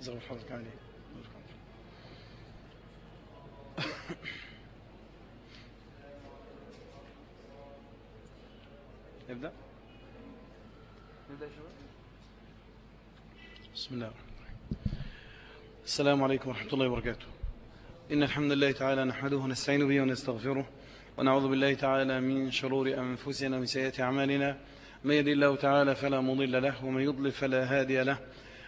زغل حضرتك عليك نبدأ؟ نبدأ بسم الله الرحمن الرحيم. السلام عليكم ورحمة الله وبركاته. إن الحمد لله تعالى نحمده ونستعين به ونستغفره ونعوذ بالله تعالى من شرور أنفسنا ومن سيئات أعمالنا. من يهد الله تعالى فلا مضل له ومن يضلل فلا هادي له.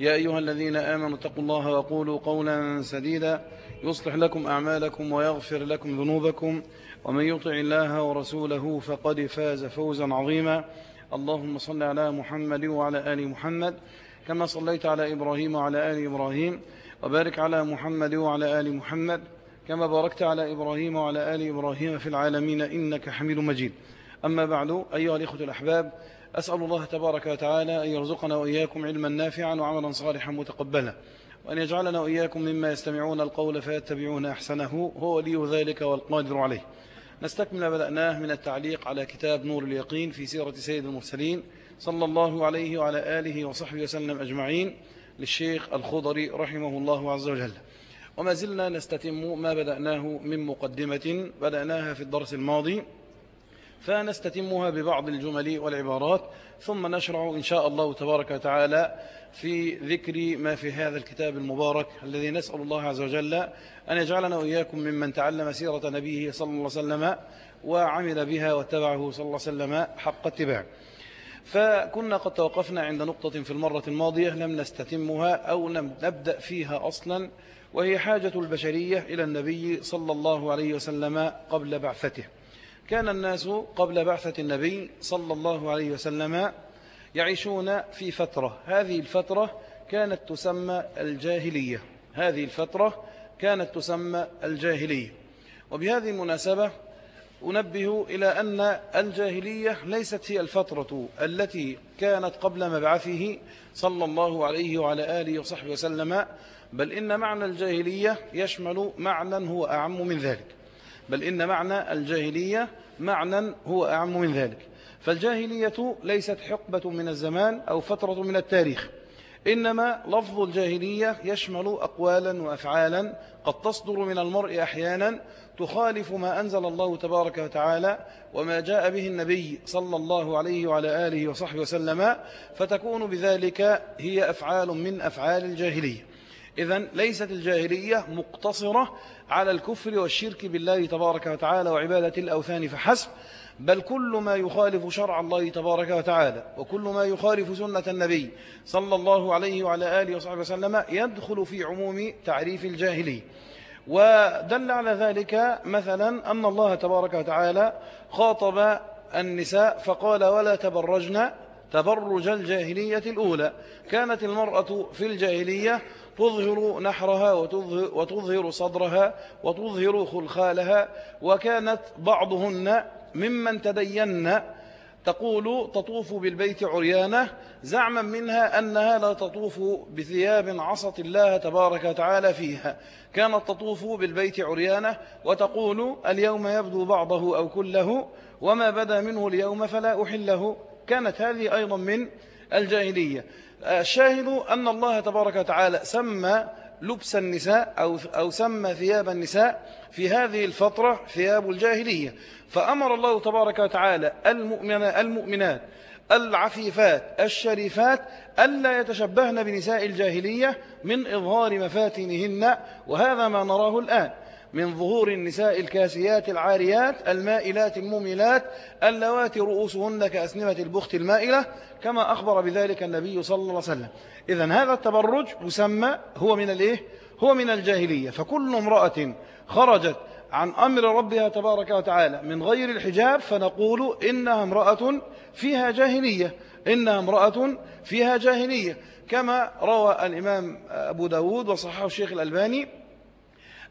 يا أيها الذين آمنوا اتقوا الله وقولوا قولا سديدا يصلح لكم أعمالكم ويغفر لكم ذنوبكم ومن يطع الله ورسوله فقد فاز فوزا عظيما اللهم صل على محمد وعلى آل محمد كما صليت على إبراهيم وعلى آل إبراهيم وبارك على محمد وعلى آل محمد كما باركت على إبراهيم وعلى آل إبراهيم في العالمين إنك حميد مجيد. أما بعد أيها الإخوة الأحباب أسأل الله تبارك وتعالى أن يرزقنا وإياكم علما نافعا وعملا صالحا متقبلا وأن يجعلنا وإياكم مما يستمعون القول فيتبعون أحسنه هو ولي ذلك والقادر عليه. نستكمل ما بدأناه من التعليق على كتاب نور اليقين في سيرة سيد المرسلين صلى الله عليه وعلى آله وصحبه وسلم أجمعين للشيخ الخضري رحمه الله عز وجل. وما زلنا نستتم ما بدأناه من مقدمة بدأناها في الدرس الماضي فنستتمها ببعض الجمل والعبارات ثم نشرع إن شاء الله تبارك وتعالى في ذكر ما في هذا الكتاب المبارك الذي نسأل الله عز وجل أن يجعلنا وإياكم ممن تعلم سيرة نبيه صلى الله عليه وسلم وعمل بها واتبعه صلى الله عليه وسلم حق اتباع فكنا قد توقفنا عند نقطة في المرة الماضية لم نستتمها أو لم نبدأ فيها أصلا وهي حاجة البشرية إلى النبي صلى الله عليه وسلم قبل بعثته. كان الناس قبل بعثة النبي صلى الله عليه وسلم يعيشون في فترة. هذه الفترة كانت تسمى الجاهلية. هذه الفترة كانت تسمى الجاهلية. وبهذه المناسبة أنبه إلى أن الجاهلية ليست هي الفترة التي كانت قبل مبعثه صلى الله عليه وعلى آله وصحبه وسلم بل إن معنى الجاهلية يشمل معنى هو أعم من ذلك. بل إن معنى الجاهلية معنى هو أعم من ذلك. فالجاهلية ليست حقبة من الزمان أو فترة من التاريخ إنما لفظ الجاهلية يشمل أقوالا وأفعالا قد تصدر من المرء أحيانا تخالف ما أنزل الله تبارك وتعالى وما جاء به النبي صلى الله عليه وعلى آله وصحبه وسلم فتكون بذلك هي أفعال من أفعال الجاهلية. إذا ليست الجاهلية مقتصرة على الكفر والشرك بالله تبارك وتعالى وعبادة الأوثان فحسب بل كل ما يخالف شرع الله تبارك وتعالى وكل ما يخالف سنة النبي صلى الله عليه وعلى آله وصحبه وسلم يدخل في عموم تعريف الجاهلي ودل على ذلك مثلا أن الله تبارك وتعالى خاطب النساء فقال ولا تبرجن تبرج الجاهلية الأولى كانت المرأة في الجاهلية تظهر نحرها وتظهر, صدرها وتظهر خلخالها. وكانت بعضهن ممن تدين تقول تطوف بالبيت عريانة زعما منها أنها لا تطوف بثياب عصت الله تبارك وتعالى فيها. كانت تطوف بالبيت عريانة وتقول اليوم يبدو بعضه أو كله وما بدا منه اليوم فلا أحله. كانت هذه أيضا من الجاهلية. الشاهد أن الله تبارك وتعالى سمى لبس النساء أو, أو سمى ثياب النساء في هذه الفترة ثياب الجاهلية. فأمر الله تبارك وتعالى المؤمن المؤمنات العفيفات الشريفات ألا يتشبهن بنساء الجاهلية من إظهار مفاتنهن وهذا ما نراه الآن. من ظهور النساء الكاسيات العاريات المائلات المميلات اللواتي رؤوسهن كأسنمة البخت المائلة كما أخبر بذلك النبي صلى الله عليه وسلم. إذا هذا التبرج يسمى هو من الإيه؟ هو من الجاهلية. فكل امرأة خرجت عن أمر ربها تبارك وتعالى من غير الحجاب فنقول إنها امرأة فيها جاهلية. إنها امرأة فيها جاهلية. كما روى الإمام أبو داود وصححه الشيخ الألباني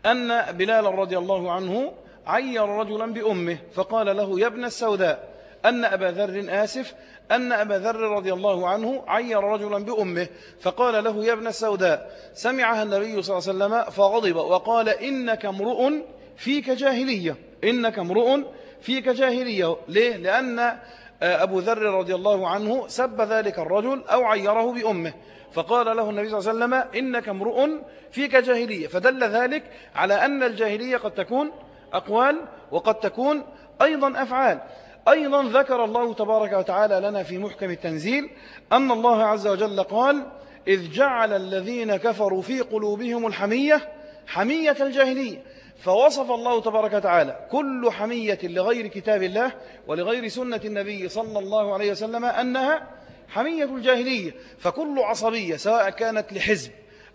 أن بلال رضي الله عنه عير رجلا بأمه فقال له يا ابن السوداء أن أبا ذر آسف أن أبا ذر رضي الله عنه عير رجلا بأمه فقال له يا ابن السوداء سمعها النبي صلى الله عليه وسلم فغضب وقال إنك امرؤ فيك جاهلية إنك امرؤ فيك جاهلية ليه؟ لأن أبو ذر رضي الله عنه سب ذلك الرجل أو عيره بأمه فقال له النبي صلى الله عليه وسلم إنك امرؤ فيك جاهلية. فدل ذلك على أن الجاهلية قد تكون أقوال وقد تكون أيضا أفعال. أيضا ذكر الله تبارك وتعالى لنا في محكم التنزيل أن الله عز وجل قال إذ جعل الذين كفروا في قلوبهم الحمية حمية الجاهلية. فوصف الله تبارك وتعالى كل حمية لغير كتاب الله ولغير سنة النبي صلى الله عليه وسلم أنها حمية الجاهلية فكل عصبية سواء كانت لحزب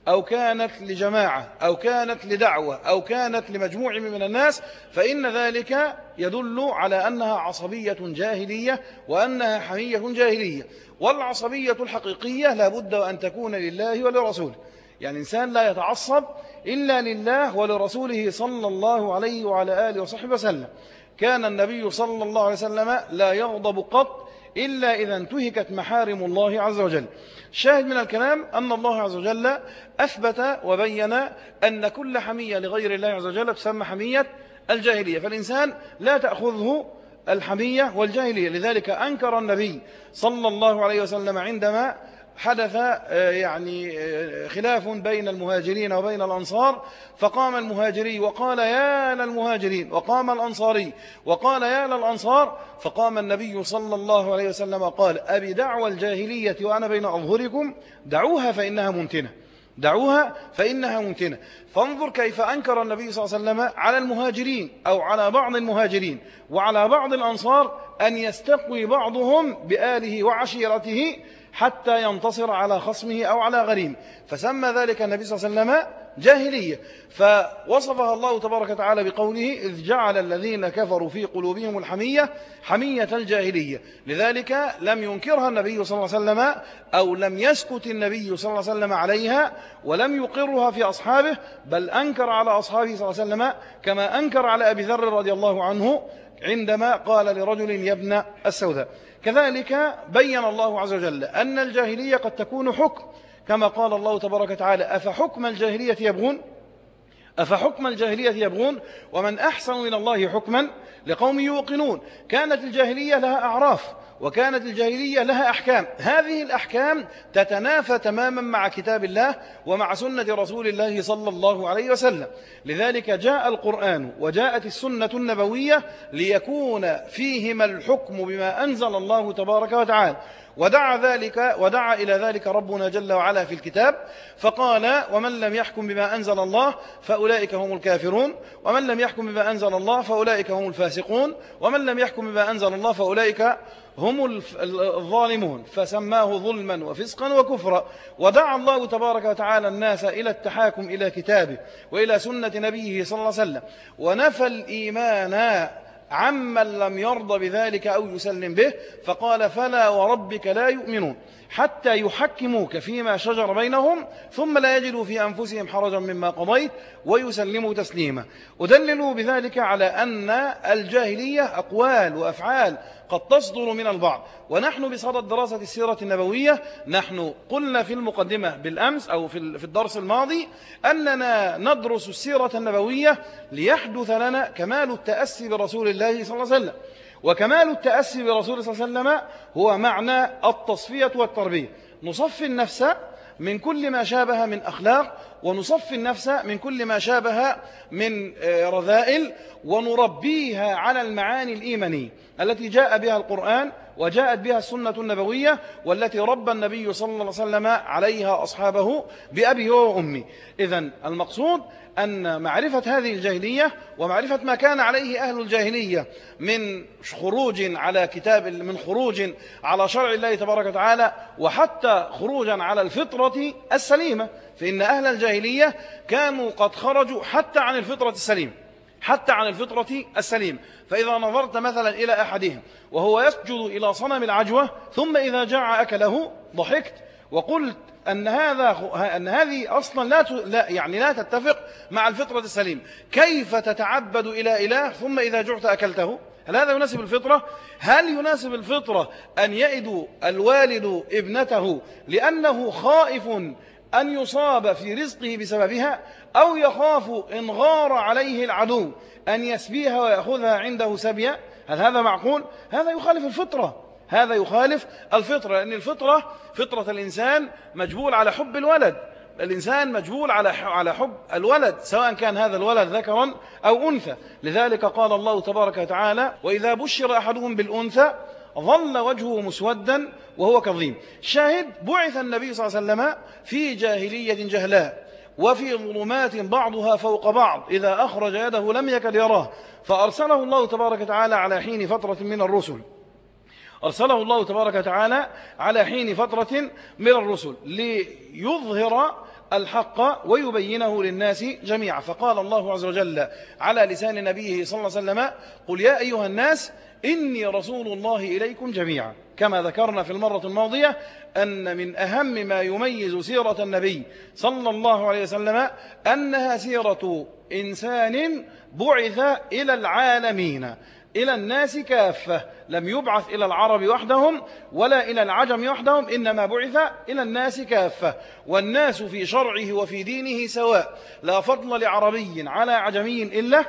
أو كانت لجماعة أو كانت لدعوة أو كانت لمجموع من الناس فإن ذلك يدل على أنها عصبية جاهلية وأنها حمية جاهلية. والعصبية الحقيقية لابد أن تكون لله ولرسوله. يعني إنسان لا يتعصب إلا لله ولرسوله صلى الله عليه وعلى آله وصحبه وسلم. كان النبي صلى الله عليه وسلم لا يغضب قط إلا إذا انتهكت محارم الله عز وجل. شاهد من الكلام أن الله عز وجل أثبت وبين أن كل حمية لغير الله عز وجل تسمى حمية الجاهلية. فالإنسان لا تأخذه الحمية والجاهلية. لذلك أنكر النبي صلى الله عليه وسلم عندما حدث آه، يعني آه، خلاف بين المهاجرين وبين الأنصار فقام المهاجري وقال يا للمهاجرين وقام الأنصاري وقال يا للأنصار فقام النبي صلى الله عليه وسلم قال أبي دعوى الجاهلية وأنا بين أظهركم دعوها فإنها ممتنة دعوها فإنها ممتنة. فانظر كيف أنكر النبي صلى الله عليه وسلم على المهاجرين أو على بعض المهاجرين وعلى بعض الأنصار أن يستقوي بعضهم بآله وعشيرته حتى ينتصر على خصمه أو على غريم. فسمى ذلك النبي صلى الله عليه وسلم جاهلية. فوصفها الله تبارك وتعالى بقوله إذ جعل الذين كفروا في قلوبهم الحمية حمية الجاهلية. لذلك لم ينكرها النبي صلى الله عليه وسلم أو لم يسكت النبي صلى الله عليه وسلم عليها ولم يقرها في أصحابه بل أنكر على أصحابه صلى الله عليه وسلم كما أنكر على أبي ذر رضي الله عنه عندما قال لرجل يا ابن السوداء. كذلك بين الله عز وجل أن الجاهلية قد تكون حكم كما قال الله تبارك وتعالى أفحكم الجاهلية يبغون؟ أفحكم الجاهلية يبغون؟ ومن أحسن من الله حكما لقوم يوقنون. كانت الجاهلية لها أعراف وكانت الجاهلية لها أحكام. هذه الأحكام تتنافى تماما مع كتاب الله ومع سنة رسول الله صلى الله عليه وسلم. لذلك جاء القرآن وجاءت السنة النبوية ليكون فيهما الحكم بما أنزل الله تبارك وتعالى. ودعا ذلك ودعا إلى ذلك ربنا جل وعلا في الكتاب. فقال ومن لم يحكم بما أنزل الله فأولئك هم الكافرون. ومن لم يحكم بما أنزل الله فأولئك هم الفاسقون. ومن لم يحكم بما أنزل الله فأولئك هم الظالمون. فسماه ظلما وفسقا وكفرا. ودعا الله تبارك وتعالى الناس إلى التحاكم إلى كتابه وإلى سنة نبيه صلى الله عليه وسلم. ونفى الإيمان عمن لم يرضى بذلك أو يسلم به. فقال فلا وربك لا يؤمنون. حتى يحكموك فيما شجر بينهم ثم لا يجدوا في أنفسهم حرجا مما قضيت ويسلموا تسليما. أدللوا بذلك على أن الجاهلية أقوال وأفعال قد تصدر من البعض. ونحن بصدد دراسة السيرة النبوية نحن قلنا في المقدمة بالأمس أو في الدرس الماضي أننا ندرس السيرة النبوية ليحدث لنا كمال التأسي برسول الله صلى الله عليه وسلم. وكمال التأسي برسول صلى الله عليه وسلم هو معنى التصفية والتربية. نصفي النفس من كل ما شابه من أخلاق ونصفي النفس من كل ما شابه من آه، رذائل ونربيها على المعاني الإيمانية التي جاء بها القرآن وجاءت بها السنة النبوية والتي ربى النبي صلى الله عليه وسلم عليها أصحابه بأبي وأمي. إذا المقصود أن معرفة هذه الجاهلية ومعرفة ما كان عليه أهل الجاهلية من خروج على كتاب من خروج على شرع الله تبارك وتعالى وحتى خروجا على الفطرة السليمة فإن أهل الجاهلية كانوا قد خرجوا حتى عن الفطرة السليمة. حتى عن الفطرة السليم. فإذا نظرت مثلا إلى أحدهم وهو يسجد إلى صنم العجوة ثم إذا جاع أكله ضحكت وقلت أن هذا أن هذه أصلا لا لا يعني لا تتفق مع الفطرة السليم. كيف تتعبد إلى إله ثم إذا جعت أكلته؟ هل هذا يناسب الفطرة؟ هل يناسب الفطرة أن يئد الوالد ابنته لأنه خائف أن يصاب في رزقه بسببها أو يخاف إن غار عليه العدو أن يسبيها ويأخذها عنده سبيا. هل هذا معقول؟ هذا يخالف الفطرة. هذا يخالف الفطرة لأن الفطرة فطرة الإنسان مجبول على حب الولد. الإنسان مجبول على على حب الولد سواء كان هذا الولد ذكرا أو أنثى. لذلك قال الله تبارك وتعالى وإذا بشر أحدهم بالأنثى ظل وجهه مسودا وهو كظيم. شاهد بعث النبي صلى الله عليه وسلم في جاهلية جهلاء وفي ظلمات بعضها فوق بعض. إذا أخرج يده لم يكد يراه. فأرسله الله تبارك وتعالى على حين فترة من الرسل. أرسله الله تبارك وتعالى على حين فترة من الرسل ليظهر الحق ويبينه للناس جميعا. فقال الله عز وجل على لسان نبيه صلى الله عليه وسلم قل يا أيها الناس إني رسول الله إليكم جميعا. كما ذكرنا في المرة الماضية أن من أهم ما يميز سيرة النبي صلى الله عليه وسلم أنها سيرة إنسان بعث إلى العالمين. إلى الناس كافة. لم يبعث إلى العرب وحدهم ولا إلى العجم وحدهم إنما بعث إلى الناس كافة. والناس في شرعه وفي دينه سواء. لا فضل لعربي على عجمي إلا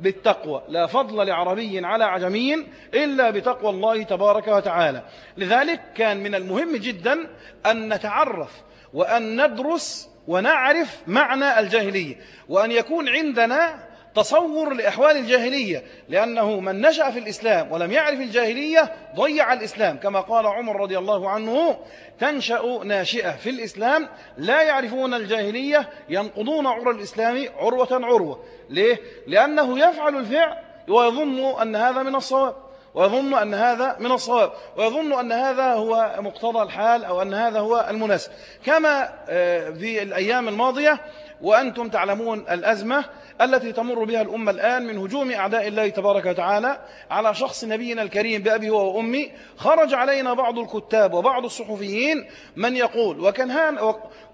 بالتقوى. لا فضل لعربي على عجمي إلا بتقوى الله تبارك وتعالى. لذلك كان من المهم جدا أن نتعرف وأن ندرس ونعرف معنى الجاهلية. وأن يكون عندنا تصور لأحوال الجاهلية لأنه من نشأ في الإسلام ولم يعرف الجاهلية ضيع الإسلام. كما قال عمر رضي الله عنه تنشأ ناشئة في الإسلام لا يعرفون الجاهلية ينقضون عرى الإسلام عروة عروة. ليه؟ لأنه يفعل الفعل ويظن أن هذا من الصواب. ويظن أن هذا من الصواب ويظن أن هذا هو مقتضى الحال أو أن هذا هو المناسب. كما آه، في الأيام الماضية وأنتم تعلمون الأزمة التي تمر بها الأمة الآن من هجوم أعداء الله تبارك وتعالى على شخص نبينا الكريم بأبي وأمي. خرج علينا بعض الكتاب وبعض الصحفيين من يقول وكان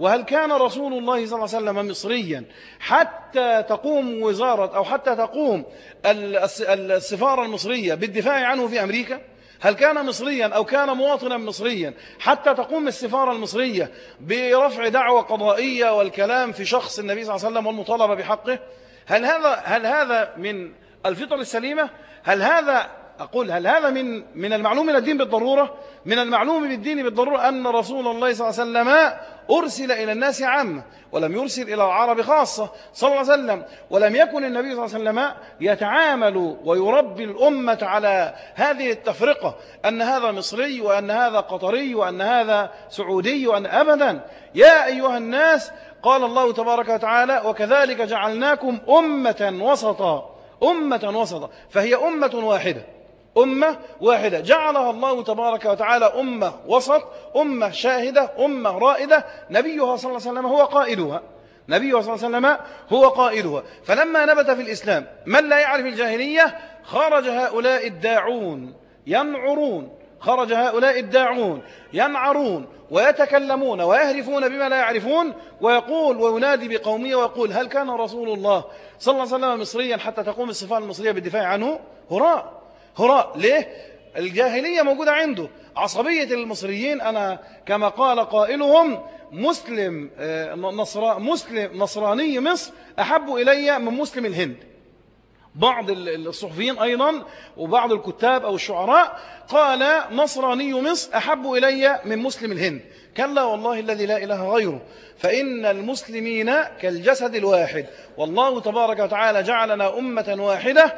وهل كان رسول الله صلى الله عليه وسلم مصريا حتى تقوم وزارة أو حتى تقوم السفارة المصرية بالدفاع عنه في أمريكا؟ هل كان مصريا أو كان مواطنا مصريا حتى تقوم السفارة المصرية برفع دعوة قضائية والكلام في شخص النبي صلى الله عليه وسلم والمطالبة بحقه؟ هل هذا هل هذا من الفطر السليمة؟ هل هذا أقول هل هذا من من المعلوم من الدين بالضرورة؟ من المعلوم بالدين بالضرورة أن رسول الله صلى الله عليه وسلم أرسل إلى الناس عامة ولم يرسل إلى العرب خاصة صلى الله عليه وسلم ولم يكن النبي صلى الله عليه وسلم يتعامل ويربي الأمة على هذه التفرقة أن هذا مصري وأن هذا قطري وأن هذا سعودي وأن أبدا. يا أيها الناس قال الله تبارك وتعالى وكذلك جعلناكم أمة وسطا. أمة وسطا فهي أمة واحدة. أمة واحدة. جعلها الله تبارك وتعالى أمة وسط أمة شاهدة أمة رائدة. نبيها صلى الله عليه وسلم هو قائدها. نبيه صلى الله عليه وسلم هو قائدها. فلما نبت في الإسلام من لا يعرف الجاهلية؟ خرج هؤلاء الداعون. ينعرون. خرج هؤلاء الداعون. ينعرون ويتكلمون ويهرفون بما لا يعرفون. ويقول وينادي بقومية ويقول هل كان رسول الله صلى الله عليه وسلم مصريا حتى تقوم الصفات المصرية بالدفاع عنه؟ هراء. هراء. ليه؟ الجاهلية موجودة عنده. عصبية المصريين أنا كما قال قائلهم مسلم آه، نصر مسلم نصراني مصر أحب إلي من مسلم الهند. بعض الصحفيين أيضا وبعض الكتاب أو الشعراء قال نصراني مصر أحب إلي من مسلم الهند. كلا والله الذي لا إله غيره. فإن المسلمين كالجسد الواحد. والله تبارك وتعالى جعلنا أمة واحدة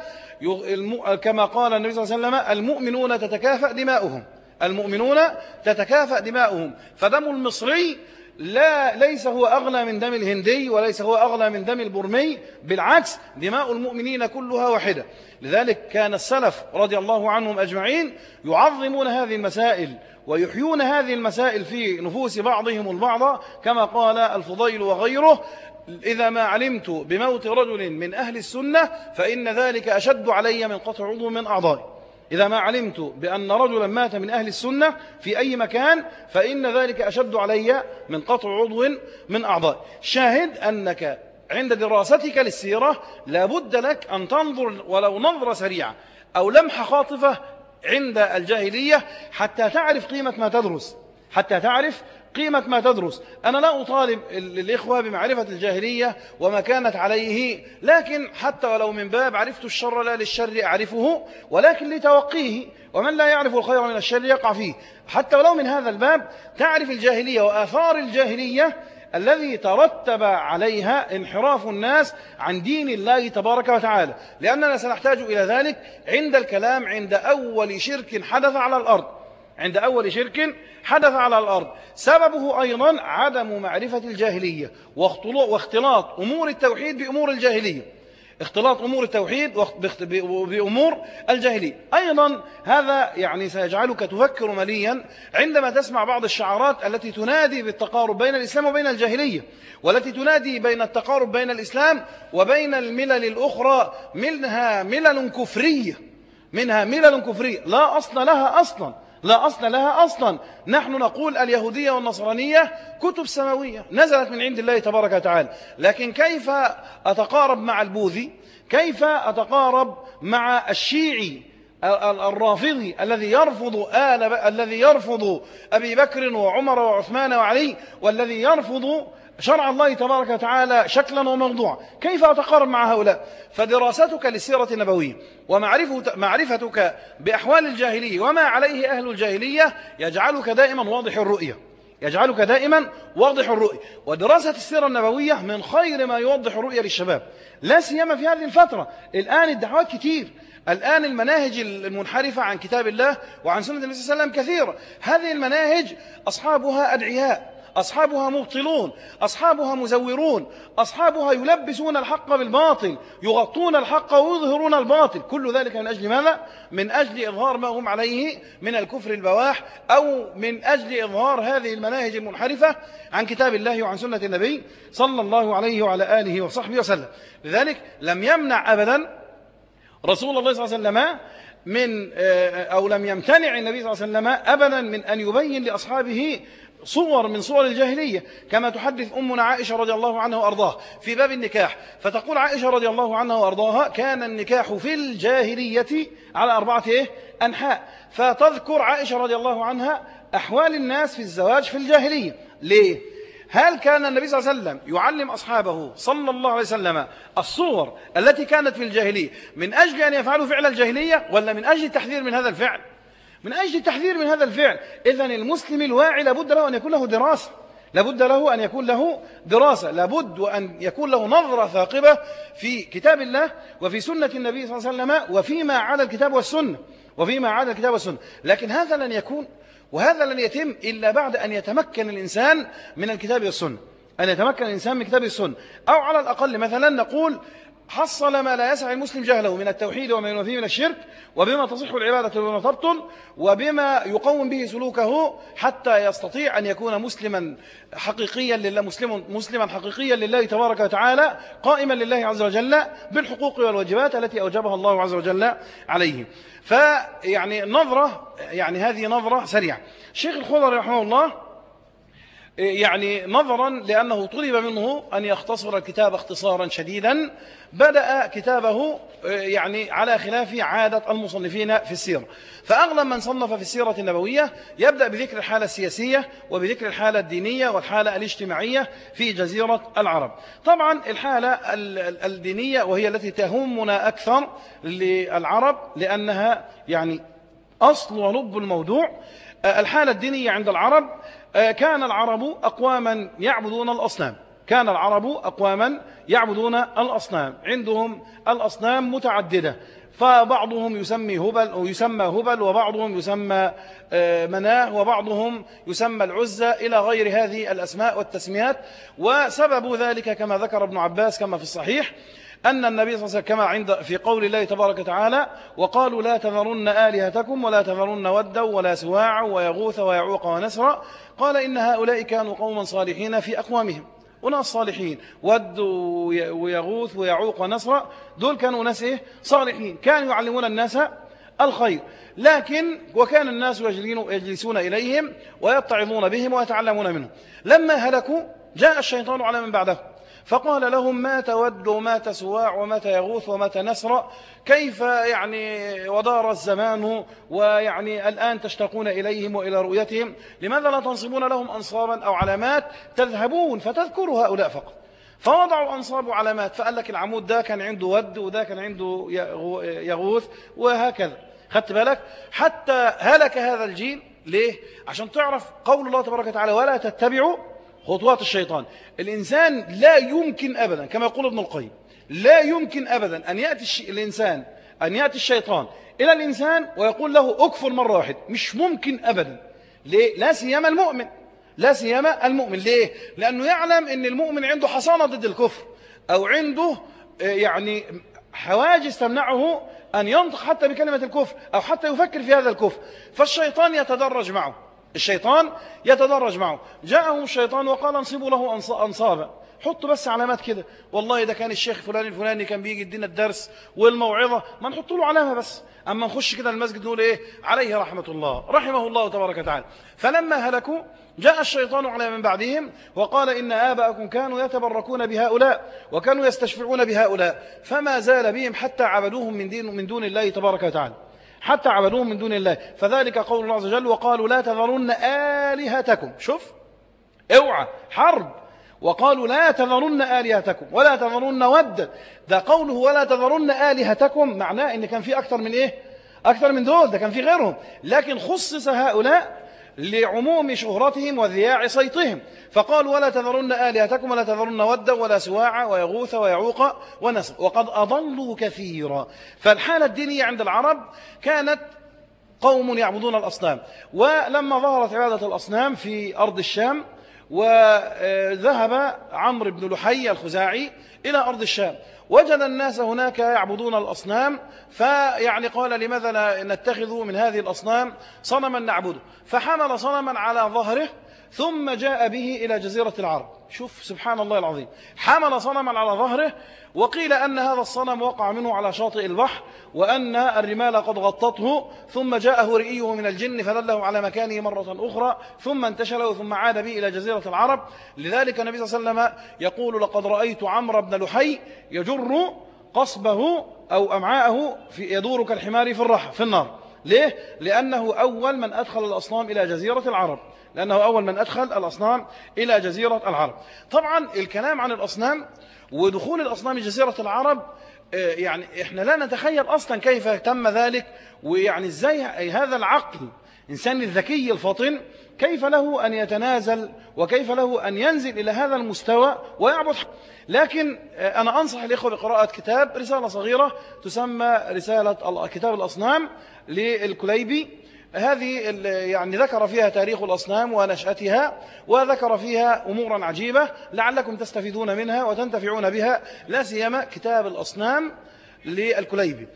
كما قال النبي صلى الله عليه وسلم المؤمنون تتكافأ دماؤهم. المؤمنون تتكافأ دماؤهم. فدم المصري لا ليس هو أغلى من دم الهندي وليس هو أغلى من دم البرمي بالعكس دماء المؤمنين كلها واحدة. لذلك كان السلف رضي الله عنهم أجمعين يعظمون هذه المسائل ويحيون هذه المسائل في نفوس بعضهم البعض كما قال الفضيل وغيره إذا ما علمت بموت رجل من أهل السنة فإن ذلك أشد علي من قطع عضو من أعضائي. إذا ما علمت بأن رجلا مات من أهل السنة في أي مكان فإن ذلك أشد علي من قطع عضو من أعضائي. شاهد أنك عند دراستك للسيرة لابد لك أن تنظر ولو نظرة سريعة أو لمحة خاطفة عند الجاهلية حتى تعرف قيمة ما تدرس حتى تعرف قيمة ما تدرس. أنا لا أطالب الإخوة بمعرفة الجاهلية وما كانت عليه لكن حتى ولو من باب عرفت الشر لا للشر أعرفه ولكن لتوقيه ومن لا يعرف الخير من الشر يقع فيه. حتى ولو من هذا الباب تعرف الجاهلية وآثار الجاهلية الذي ترتب عليها انحراف الناس عن دين الله تبارك وتعالى. لأننا سنحتاج إلى ذلك عند الكلام عند أول شرك حدث على الأرض. عند أول شرك حدث على الأرض. سببه أيضا عدم معرفة الجاهلية واختلاط أمور التوحيد بأمور الجاهلية. اختلاط أمور التوحيد بأمور الجاهلية. أيضا هذا يعني سيجعلك تفكر مليا عندما تسمع بعض الشعارات التي تنادي بالتقارب بين الإسلام وبين الجاهلية والتي تنادي بين التقارب بين الإسلام وبين الملل الأخرى منها ملل كفرية منها ملل كفرية. لا أصل لها أصلا. لا أصل لها أصلا. نحن نقول اليهودية والنصرانية كتب سماوية نزلت من عند الله تبارك وتعالى. لكن كيف أتقارب مع البوذي؟ كيف أتقارب مع الشيعي الرافضي الذي يرفض آل الذي يرفض أبي بكر وعمر وعثمان وعلي والذي يرفض شرع الله تبارك وتعالى شكلا وموضوعا. كيف أتقارب مع هؤلاء؟ فدراستك للسيرة النبوية ومعرفتك بأحوال الجاهلية وما عليه أهل الجاهلية يجعلك دائما واضح الرؤية. يجعلك دائما واضح الرؤية. ودراسة السيرة النبوية من خير ما يوضح الرؤية للشباب. لا سيما في هذه الفترة. الآن الدعوات كتير. الآن المناهج المنحرفة عن كتاب الله وعن سنة النبي صلى الله عليه وسلم كثيرة. هذه المناهج أصحابها أدعياء. أصحابها مبطلون أصحابها مزورون أصحابها يلبسون الحق بالباطل يغطون الحق ويظهرون الباطل كل ذلك من أجل ماذا؟ من أجل إظهار ما هم عليه من الكفر البواح أو من أجل إظهار هذه المناهج المنحرفة عن كتاب الله وعن سنة النبي صلى الله عليه وعلى آله وصحبه وسلم لذلك لم يمنع أبدا رسول الله صلى الله عليه وسلم من آه، أو لم يمتنع النبي صلى الله عليه وسلم أبدا من أن يبين لأصحابه صور من صور الجاهلية كما تحدث أمنا عائشة رضي الله عنها وأرضاها في باب النكاح فتقول عائشة رضي الله عنها وأرضاها كان النكاح في الجاهلية على أربعة إيه؟ أنحاء فتذكر عائشة رضي الله عنها أحوال الناس في الزواج في الجاهلية ليه؟ هل كان النبي صلى الله عليه وسلم يعلم أصحابه صلى الله عليه وسلم الصور التي كانت في الجاهلية من أجل أن يفعلوا فعل الجاهلية ولا من أجل التحذير من هذا الفعل من أجل التحذير من هذا الفعل. إذن المسلم الواعي لابد له أن يكون له دراسة. لابد له أن يكون له دراسة. لابد أن يكون له نظرة ثاقبة في كتاب الله وفي سنة النبي صلى الله عليه وسلم وفيما عدا الكتاب والسنة. وفيما عدا الكتاب والسنة. لكن هذا لن يكون وهذا لن يتم إلا بعد أن يتمكن الإنسان من الكتاب والسنة. أن يتمكن الإنسان من كتاب السنة. أو على الأقل مثلا نقول حصل ما لا يسع المسلم جهله من التوحيد وما ينفيه من الشرك وبما تصح العبادة وبما تبطل وبما يقوم به سلوكه حتى يستطيع أن يكون مسلما حقيقيا لله مسلم مسلما حقيقيا لله تبارك وتعالى قائما لله عز وجل بالحقوق والواجبات التي أوجبها الله عز وجل عليه. فيعني نظرة يعني هذه نظرة سريعة. الشيخ الخضر رحمه الله يعني نظرا لأنه طلب منه أن يختصر الكتاب اختصارا شديدا بدأ كتابه يعني على خلاف عادة المصنفين في السيرة. فأغلب من صنف في السيرة النبوية يبدأ بذكر الحالة السياسية وبذكر الحالة الدينية والحالة الاجتماعية في جزيرة العرب. طبعا الحالة الدينية وهي التي تهمنا أكثر للعرب لأنها يعني أصل ولب الموضوع. الحالة الدينية عند العرب كان العرب أقواما يعبدون الأصنام. كان العرب أقواما يعبدون الأصنام. عندهم الأصنام متعددة. فبعضهم يسمي هبل أو يسمى هبل وبعضهم يسمى آه، مناة وبعضهم يسمى العزة إلى غير هذه الأسماء والتسميات. وسبب ذلك كما ذكر ابن عباس كما في الصحيح أن النبي صلى الله عليه وسلم كما عند في قول الله تبارك وتعالى وقالوا لا تذرن آلهتكم ولا تذرن ودا ولا سواع ويغوث ويعوق ونسرا قال إن هؤلاء كانوا قوما صالحين في أقوامهم. وناس صالحين. ود ويغوث ويعوق ونسرا دول كانوا ناس إيه؟ صالحين. كانوا يعلمون الناس الخير. لكن وكان الناس يجلسون إليهم ويتعظون بهم ويتعلمون منهم. لما هلكوا جاء الشيطان على من بعده. فقال لهم ما تود وما تسواع وما يغوث وما نسر كيف يعني ودار الزمان ويعني الآن تشتاقون إليهم وإلى رؤيتهم؟ لماذا لا تنصبون لهم أنصابا أو علامات تذهبون فتذكروا هؤلاء فقط؟ فوضعوا أنصاب علامات فقال لك العمود ده كان عنده ود وده كان عنده يغوث وهكذا. خدت بالك؟ حتى هلك هذا الجيل ليه؟ عشان تعرف قول الله تبارك وتعالى ولا تتبعوا خطوات الشيطان. الإنسان لا يمكن أبدا كما يقول ابن القيم لا يمكن أبدا أن يأتي الإنسان أن يأتي الشيطان إلى الإنسان ويقول له أكفر مرة واحدة مش ممكن أبدا. ليه؟ لا سيما المؤمن. لا سيما المؤمن. ليه؟ لأنه يعلم أن المؤمن عنده حصانة ضد الكفر أو عنده آه، يعني حواجز تمنعه أن ينطق حتى بكلمة الكفر أو حتى يفكر في هذا الكفر. فالشيطان يتدرج معه. الشيطان يتدرج معه. جاءه الشيطان وقال انصبوا له أنصابا. حطوا بس علامات كده. والله ده كان الشيخ فلان الفلاني كان بيجي يدينا الدرس والموعظة ما نحط له علامة بس. أما نخش كده المسجد نقول إيه؟ عليه رحمة الله. رحمه الله تبارك وتعالى. فلما هلكوا جاء الشيطان على من بعدهم وقال إن آباءكم كانوا يتبركون بهؤلاء وكانوا يستشفعون بهؤلاء. فما زال بهم حتى عبدوهم من, دين من دون الله تبارك وتعالى. حتى عبدوهم من دون الله. فذلك قول الله عز وجل وقالوا لا تذرن آلهتكم. شوف. اوعى. حرب. وقالوا لا تذرن آلهتكم. ولا تذرن ود. ده قوله ولا تذرن آلهتكم. معناه إن كان في أكثر من إيه؟ أكثر من دول. ده كان في غيرهم. لكن خصص هؤلاء لعموم شهرتهم وذياع صيتهم. فقالوا ولا تذرن آلهتكم ولا تذرن ودا ولا سواع ويغوث ويعوق ونسر وقد أضلوا كثيرا. فالحالة الدينية عند العرب كانت قوم يعبدون الأصنام. ولما ظهرت عبادة الأصنام في أرض الشام وذهب عمرو بن لحي الخزاعي إلى أرض الشام. وجد الناس هناك يعبدون الأصنام فيعني قال لماذا نتخذ من هذه الأصنام صنما نعبده؟ فحمل صنما على ظهره ثم جاء به إلى جزيرة العرب. شوف سبحان الله العظيم. حمل صنما على ظهره وقيل أن هذا الصنم وقع منه على شاطئ البحر وأن الرمال قد غطته ثم جاءه رئيه من الجن فدله على مكانه مرة أخرى ثم انتشله ثم عاد به إلى جزيرة العرب. لذلك النبي صلى الله عليه وسلم يقول لقد رأيت عمرو بن لحي يجر قصبه أو أمعاءه في يدور كالحمار في الرحى في النار. ليه؟ لأنه أول من أدخل الأصنام إلى جزيرة العرب لأنه أول من أدخل الأصنام إلى جزيرة العرب طبعا الكلام عن الأصنام ودخول الأصنام جزيرة العرب آه، يعني إحنا لا نتخيل أصلا كيف تم ذلك ويعني إزاي هذا العقل إنسان الذكي الفطن كيف له أن يتنازل وكيف له أن ينزل إلى هذا المستوى ويعبد لكن آه، أنا أنصح الإخوة بقراءة كتاب رسالة صغيرة تسمى رسالة كتاب الأصنام للكليبي. هذه يعني ذكر فيها تاريخ الأصنام ونشأتها وذكر فيها أمورا عجيبة لعلكم تستفيدون منها وتنتفعون بها لا سيما كتاب الأصنام للكليبي.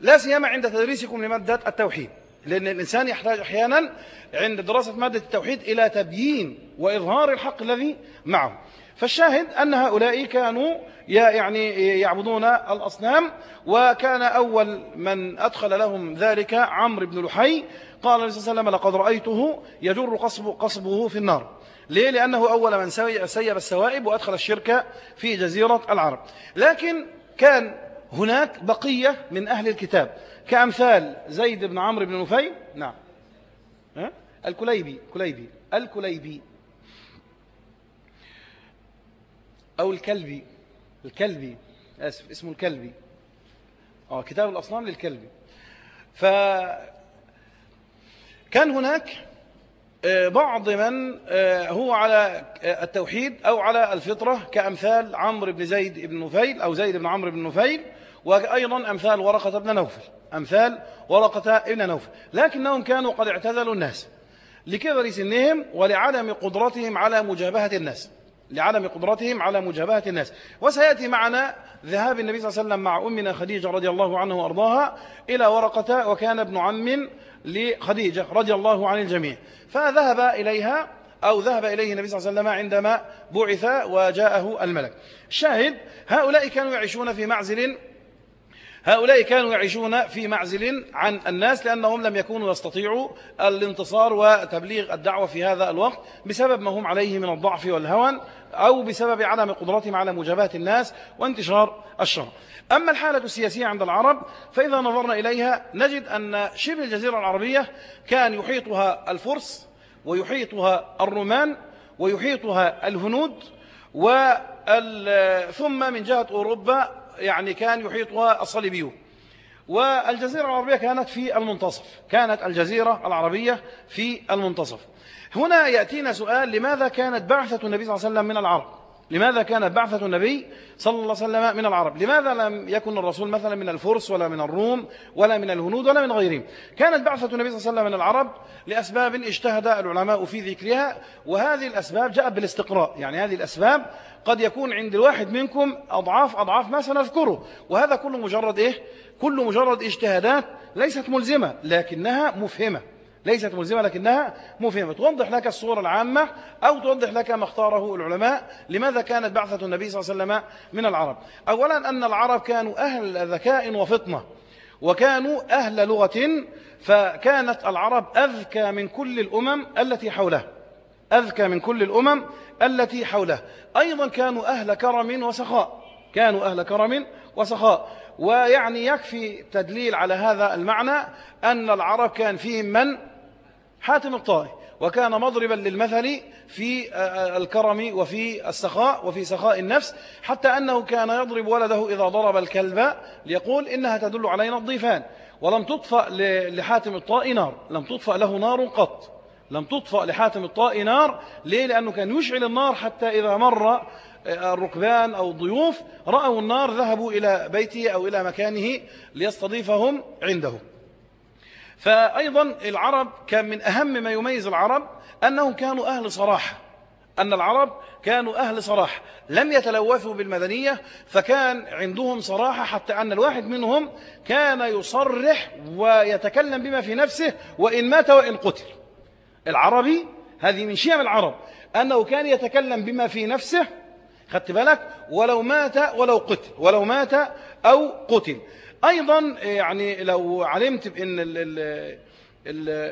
لا سيما عند تدريسكم لمادة التوحيد. لأن الإنسان يحتاج أحيانا عند دراسة مادة التوحيد إلى تبيين وإظهار الحق الذي معه. فالشاهد أن هؤلاء كانوا يعني يعبدون الأصنام وكان أول من أدخل لهم ذلك عمرو بن لحي. قال النبي صلى الله عليه وسلم لقد رأيته يجر قصب قصبه في النار. ليه؟ لأنه أول من سيب السوائب وأدخل الشرك في جزيرة العرب. لكن كان هناك بقية من أهل الكتاب. كأمثال زيد بن عمرو بن نفيل؟ نعم. الكليبي كليبي الكليبي. أو الكلبي الكلبي آسف اسمه الكلبي. آه كتاب الأصنام للكلبي. فكان هناك آه، بعض من آه، هو على التوحيد أو على الفطرة كأمثال عمرو بن زيد بن نفيل أو زيد بن عمرو بن نفيل وأيضا أمثال ورقة بن نوفل. أمثال ورقة إبن نوفل لكنهم كانوا قد اعتزلوا الناس لكبر سنهم ولعدم قدرتهم على مجابهة الناس. لعدم قدرتهم على مجابهة الناس. وسيأتي معنا ذهاب النبي صلى الله عليه وسلم مع أمنا خديجة رضي الله عنه وأرضاها إلى ورقة وكان ابن عم لخديجة رضي الله عن الجميع. فذهب إليها أو ذهب إليه النبي صلى الله عليه وسلم عندما بعث وجاءه الملك. شاهد هؤلاء كانوا يعيشون في معزل هؤلاء كانوا يعيشون في معزل عن الناس لأنهم لم يكونوا يستطيعوا الانتصار وتبليغ الدعوة في هذا الوقت بسبب ما هم عليه من الضعف والهوان أو بسبب عدم قدرتهم على مجابهة الناس وانتشار الشر. أما الحالة السياسية عند العرب فإذا نظرنا إليها نجد أن شبه الجزيرة العربية كان يحيطها الفرس ويحيطها الرومان ويحيطها الهنود ثم من جهة أوروبا يعني كان يحيطها الصليبيون والجزيرة العربية كانت في المنتصف. كانت الجزيرة العربية في المنتصف. هنا يأتينا سؤال لماذا كانت بعثة النبي صلى الله عليه وسلم من العرب؟ لماذا كانت بعثة النبي صلى الله عليه وسلم من العرب؟ لماذا لم يكن الرسول مثلا من الفرس ولا من الروم ولا من الهنود ولا من غيرهم؟ كانت بعثة النبي صلى الله عليه وسلم من العرب لأسباب اجتهد العلماء في ذكرها وهذه الأسباب جاءت بالاستقراء. يعني هذه الأسباب قد يكون عند الواحد منكم أضعاف أضعاف ما سنذكره. وهذا كله مجرد إيه؟ كل مجرد اجتهادات ليست ملزمة لكنها مفهمة. ليست ملزمة لكنها مفهمة. توضح لك الصورة العامة أو توضح لك ما اختاره العلماء لماذا كانت بعثة النبي صلى الله عليه وسلم من العرب. أولا أن العرب كانوا أهل ذكاء وفطنة وكانوا أهل لغة فكانت العرب أذكى من كل الأمم التي حولها أذكى من كل الأمم التي حوله. أيضا كانوا أهل كرم وسخاء. كانوا أهل كرم وسخاء. ويعني يكفي تدليل على هذا المعنى أن العرب كان فيهم من؟ حاتم الطائي وكان مضربا للمثل في الكرم وفي السخاء وفي سخاء النفس حتى أنه كان يضرب ولده إذا ضرب الكلب ليقول إنها تدل علينا الضيفان. ولم تطفأ لحاتم الطائي نار لم تطفأ له نار قط. لم تطفأ لحاتم الطائي نار. ليه؟ لأنه كان يشعل النار حتى إذا مر الركبان أو الضيوف رأوا النار ذهبوا إلى بيته أو إلى مكانه ليستضيفهم عنده. فأيضا العرب كان من أهم ما يميز العرب أنهم كانوا أهل صراحة. أن العرب كانوا أهل صراحة. لم يتلوثوا بالمدنية فكان عندهم صراحة حتى أن الواحد منهم كان يصرح ويتكلم بما في نفسه وإن مات وإن قتل. العربي هذه من شيم العرب أنه كان يتكلم بما في نفسه خدت بالك ولو مات ولو قتل ولو مات أو قتل. أيضا يعني لو علمت بأن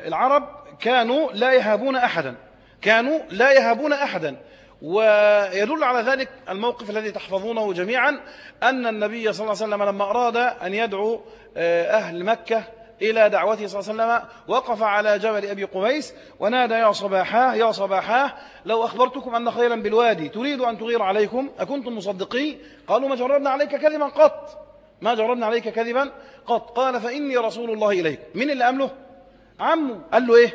العرب كانوا لا يهابون أحدا. كانوا لا يهابون أحدا. ويدل على ذلك الموقف الذي تحفظونه جميعا أن النبي صلى الله عليه وسلم لما أراد أن يدعو آه، أهل مكة إلى دعوته صلى الله عليه وسلم وقف على جبل أبي قبيس ونادى يا صباحاه يا صباحاه لو أخبرتكم أن خيلا بالوادي تريد أن تغير عليكم أكنتم مصدقين؟ قالوا ما جربنا عليك كذبا قط. ما جربنا عليك كذبا؟ قط. قال فإني رسول الله إليكم من اللي أمله عمه. قال له إيه؟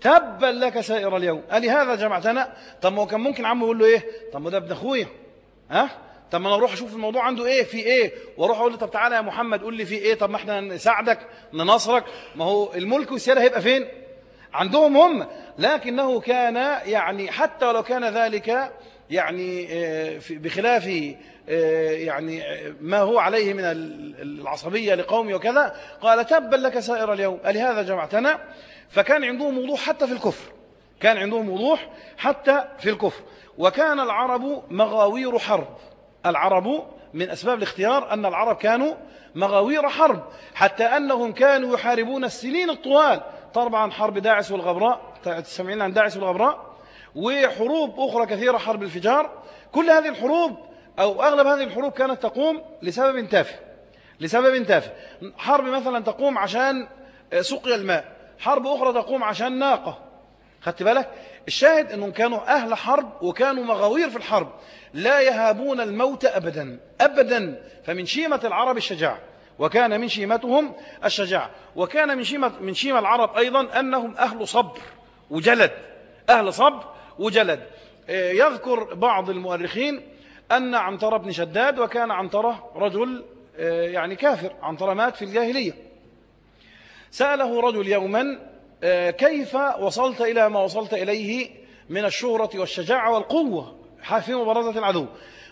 تبا لك سائر اليوم. قال هذا جمعتنا. طب ما كان ممكن عمه يقول له إيه؟ طب ما ده ابن أخويا. ها؟ طب ما أنا أروح أشوف الموضوع عنده إيه؟ في إيه؟ وأروح أقول له طب تعالى يا محمد قول لي في إيه؟ طب ما إحنا نساعدك ننصرك. ما هو الملك والسيادة هيبقى فين؟ عندهم هم. لكنه كان يعني حتى ولو كان ذلك يعني آه، بخلاف يعني آه، ما هو عليه من العصبية لقومي وكذا. قال تبا لك سائر اليوم. هذا جمعتنا فكان عندهم وضوح حتى في الكفر. كان عندهم وضوح حتى في الكفر. وكان العرب مغاوير حرب. العرب من أسباب الاختيار أن العرب كانوا مغاوير حرب. حتى أنهم كانوا يحاربون السنين الطوال. طبعا حرب داعس والغبراء. تسمعين عن داعس والغبراء. وحروب أخرى كثيرة حرب الفجار. كل هذه الحروب أو أغلب هذه الحروب كانت تقوم لسبب تافه لسبب تافه. حرب مثلا تقوم عشان سقي الماء حرب أخرى تقوم عشان ناقة. خدت بالك؟ الشاهد أنهم كانوا أهل حرب وكانوا مغاوير في الحرب. لا يهابون الموت أبدا أبدا. فمن شيمة العرب الشجاع وكان من شيمتهم الشجاع. وكان من شيمة, من شيمة العرب أيضا أنهم أهل صبر وجلد. أهل صبر وجلد. يذكر بعض المؤرخين أن عنترة بن شداد وكان عنترة رجل يعني كافر عنترة مات في الجاهلية. سأله رجل يوما كيف وصلت إلى ما وصلت إليه من الشهرة والشجاعة والقوة؟ في مبارزة العدو.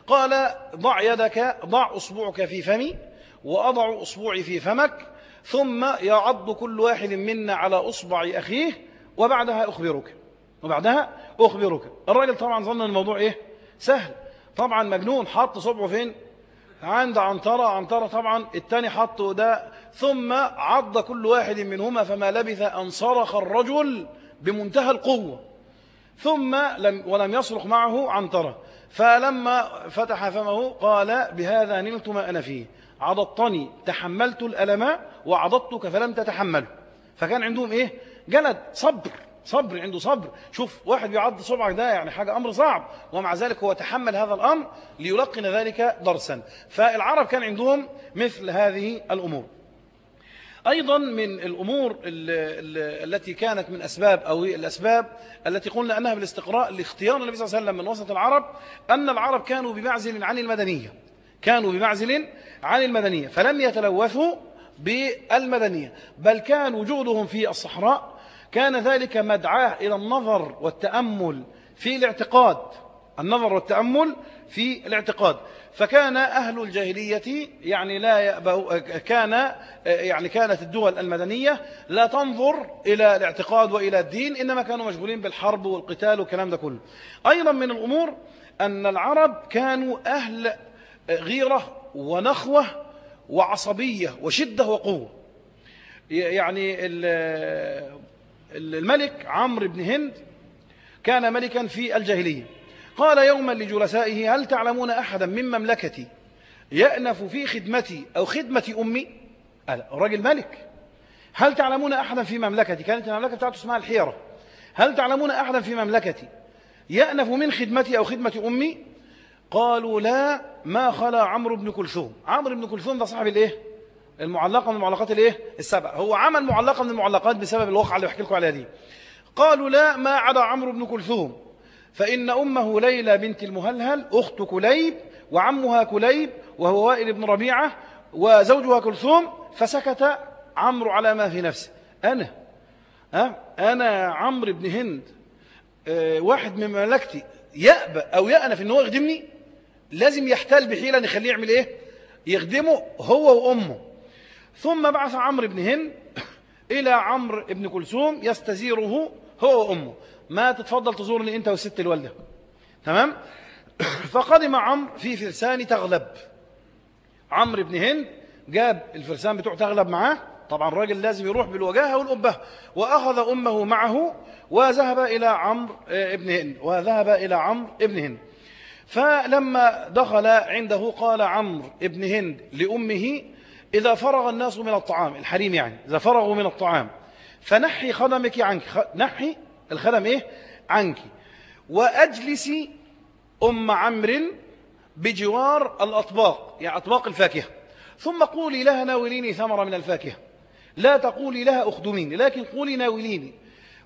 قال ضع يدك ضع أصبعك في فمي وأضع أصبعي في فمك ثم يعض كل واحد منا على أصبع أخيه وبعدها أخبرك. وبعدها أخبرك. الراجل طبعا ظن الموضوع إيه؟ سهل. طبعا مجنون حط صبعه فين؟ عند عنترة. عنترة طبعا التاني حطه ده. ثم عض كل واحد منهما فما لبث أن صرخ الرجل بمنتهى القوة. ثم لم ولم يصرخ معه عنترة. فلما فتح فمه قال بهذا نلت ما أنا فيه. عضضتني تحملت الألم وعضضتك فلم تتحمله فكان عندهم إيه؟ جلد صبر. صبر عنده صبر. شوف واحد بيعض صبعك ده يعني حاجة أمر صعب. ومع ذلك هو تحمل هذا الأمر ليلقن ذلك درسا. فالعرب كان عندهم مثل هذه الأمور. أيضا من الأمور التي كانت من أسباب أو الأسباب التي قلنا أنها بالاستقراء لاختيار النبي صلى الله عليه وسلم من وسط العرب أن العرب كانوا بمعزل عن المدنية. كانوا بمعزل عن المدنية. فلم يتلوثوا بالمدنية بل كان وجودهم في الصحراء كان ذلك مدعاه إلى النظر والتأمل في الاعتقاد. النظر والتأمل في الاعتقاد. فكان أهل الجاهلية يعني لا كان يعني كانت الدول المدنية لا تنظر إلى الاعتقاد وإلى الدين إنما كانوا مشغولين بالحرب والقتال والكلام ده كله. أيضا من الأمور أن العرب كانوا أهل غيرة ونخوة وعصبية وشدة وقوة. يعني الملك عمرو بن هند كان ملكا في الجاهلية. قال يوما لجلسائه هل تعلمون أحدا من مملكتي يأنف في خدمتي أو خدمة أمي؟ الرجل ملك. هل تعلمون أحدا في مملكتي؟ كانت المملكة بتاعته اسمها الحيرة. هل تعلمون أحدا في مملكتي يأنف من خدمتي أو خدمة أمي؟ قالوا لا ما خلا عمرو بن كلثوم. عمرو بن كلثوم ده صاحب الإيه؟ المعلقة من المعلقات الايه؟ السبع. هو عمل معلقة من المعلقات بسبب الواقعة اللي بحكي لكم عليها دي. قالوا لا ما عدا عمرو بن كلثوم. فإن أمه ليلى بنت المهلهل أخت كليب وعمها كليب وهو وائل بن ربيعة وزوجها كلثوم فسكت عمرو على ما في نفسه. أنا أه؟ أنا عمرو بن هند أه واحد من مملكتي يأبى أو يأنف إن هو يخدمني لازم يحتال بحيلة أن يخليه يعمل إيه؟ يخدمه هو وأمه. ثم بعث عمرو بن هند إلى عمرو بن كلثوم يستزيره هو وأمه. ما تتفضل تزورني أنت والست الوالدة تمام؟ فقدم عمرو في فرسان تغلب. عمرو بن هند جاب الفرسان بتوع تغلب معاه. طبعا الراجل لازم يروح بالوجاهة والأبه وأخذ أمه معه وذهب إلى عمرو آه، ابن هند. وذهب إلى عمرو ابن هند. فلما دخل عنده قال عمرو ابن هند لأمه إذا فرغ الناس من الطعام الحريم يعني إذا فرغوا من الطعام فنحي خدمك عنك نحي الخدم إيه؟ عنك. وأجلسي أم عمرو بجوار الأطباق يعني أطباق الفاكهة. ثم قولي لها ناوليني ثمرة من الفاكهة. لا تقولي لها أخدميني لكن قولي ناوليني.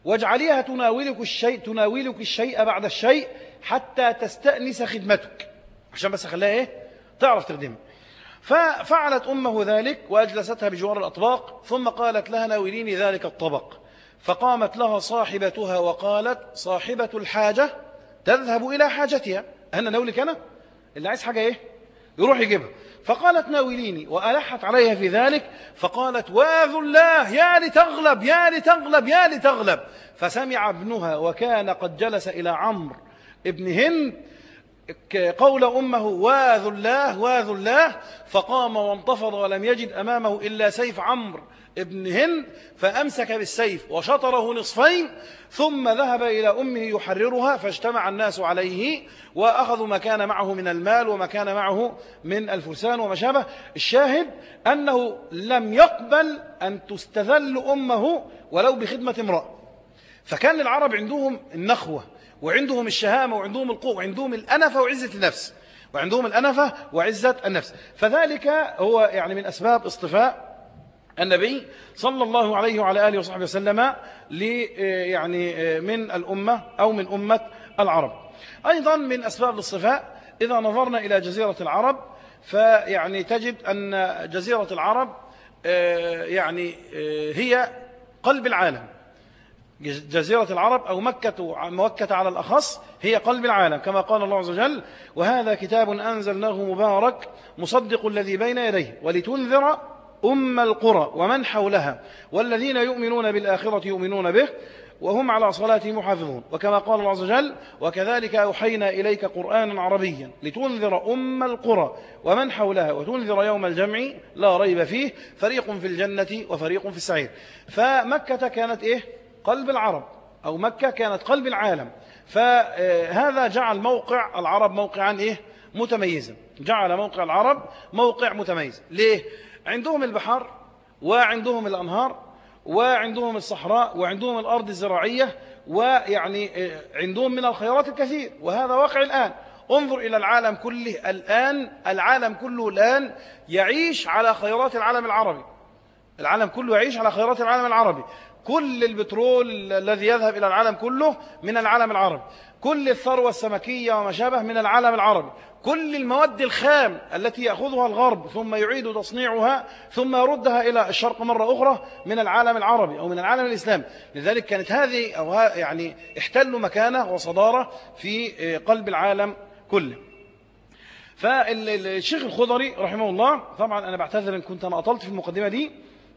واجعليها تناولك الشيء تناولك الشيء بعد الشيء حتى تستأنس خدمتك. عشان بس خلاها إيه؟ تعرف تخدمها. ففعلت أمه ذلك وأجلستها بجوار الأطباق ثم قالت لها ناوليني ذلك الطبق. فقامت لها صاحبتها وقالت صاحبة الحاجة تذهب إلى حاجتها. أنا ناولك أنا؟ اللي عايز حاجة إيه؟ يروح يجيبها. فقالت ناوليني وألحت عليها في ذلك فقالت واذ الله يا لتغلب يا لتغلب يا لتغلب. فسمع ابنها وكان قد جلس إلى عمرو ابن هند قول أمه واذ الله واذ الله فقام وانتفض ولم يجد أمامه إلا سيف عمرو ابن هند فأمسك بالسيف وشطره نصفين ثم ذهب إلى أمه يحررها فاجتمع الناس عليه وأخذوا ما كان معه من المال وما كان معه من الفرسان وما شابه الشاهد أنه لم يقبل أن تستذل أمه ولو بخدمة امرأة. فكان العرب عندهم النخوة وعندهم الشهامة وعندهم القوة وعندهم الأنفة وعزة النفس. وعندهم الأنفة وعزة النفس. فذلك هو يعني من أسباب اصطفاء النبي صلى الله عليه وعلى آله وصحبه وسلم يعني من الأمة أو من أمة العرب. أيضا من أسباب الصفاء إذا نظرنا إلى جزيرة العرب فيعني تجد أن جزيرة العرب يعني هي قلب العالم. جزيرة العرب أو مكة, مكة على الأخص هي قلب العالم كما قال الله عز وجل وهذا كتاب أنزلناه مبارك مصدق الذي بين يديه ولتنذر أم القرى ومن حولها والذين يؤمنون بالآخرة يؤمنون به وهم على صلاتهم محافظون. وكما قال الله عز وجل وكذلك أوحينا إليك قرآنا عربيا لتنذر أم القرى ومن حولها وتنذر يوم الجمع لا ريب فيه فريق في الجنة وفريق في السعير. فمكة كانت إيه؟ قلب العرب أو مكة كانت قلب العالم. فهذا جعل موقع العرب موقعا إيه؟ متميزا. جعل موقع العرب موقع متميز. ليه؟ عندهم البحار وعندهم الأنهار وعندهم الصحراء وعندهم الأرض الزراعية ويعني آه، عندهم من الخيرات الكثير. وهذا واقع الآن. انظر إلى العالم كله الآن. العالم كله الآن يعيش على خيرات العالم العربي. العالم كله يعيش على خيرات العالم العربي. كل البترول الذي يذهب إلى العالم كله من العالم العربي. كل الثروة السمكية وما شابه من العالم العربي. كل المواد الخام التي يأخذها الغرب ثم يعيد تصنيعها ثم يردها إلى الشرق مرة أخرى من العالم العربي أو من العالم الإسلامي. لذلك كانت هذه أو يعني احتلوا مكانة وصدارة في قلب العالم كله. فالشيخ الخضري رحمه الله طبعا أنا بعتذر إن كنت أنا أطلت في المقدمة دي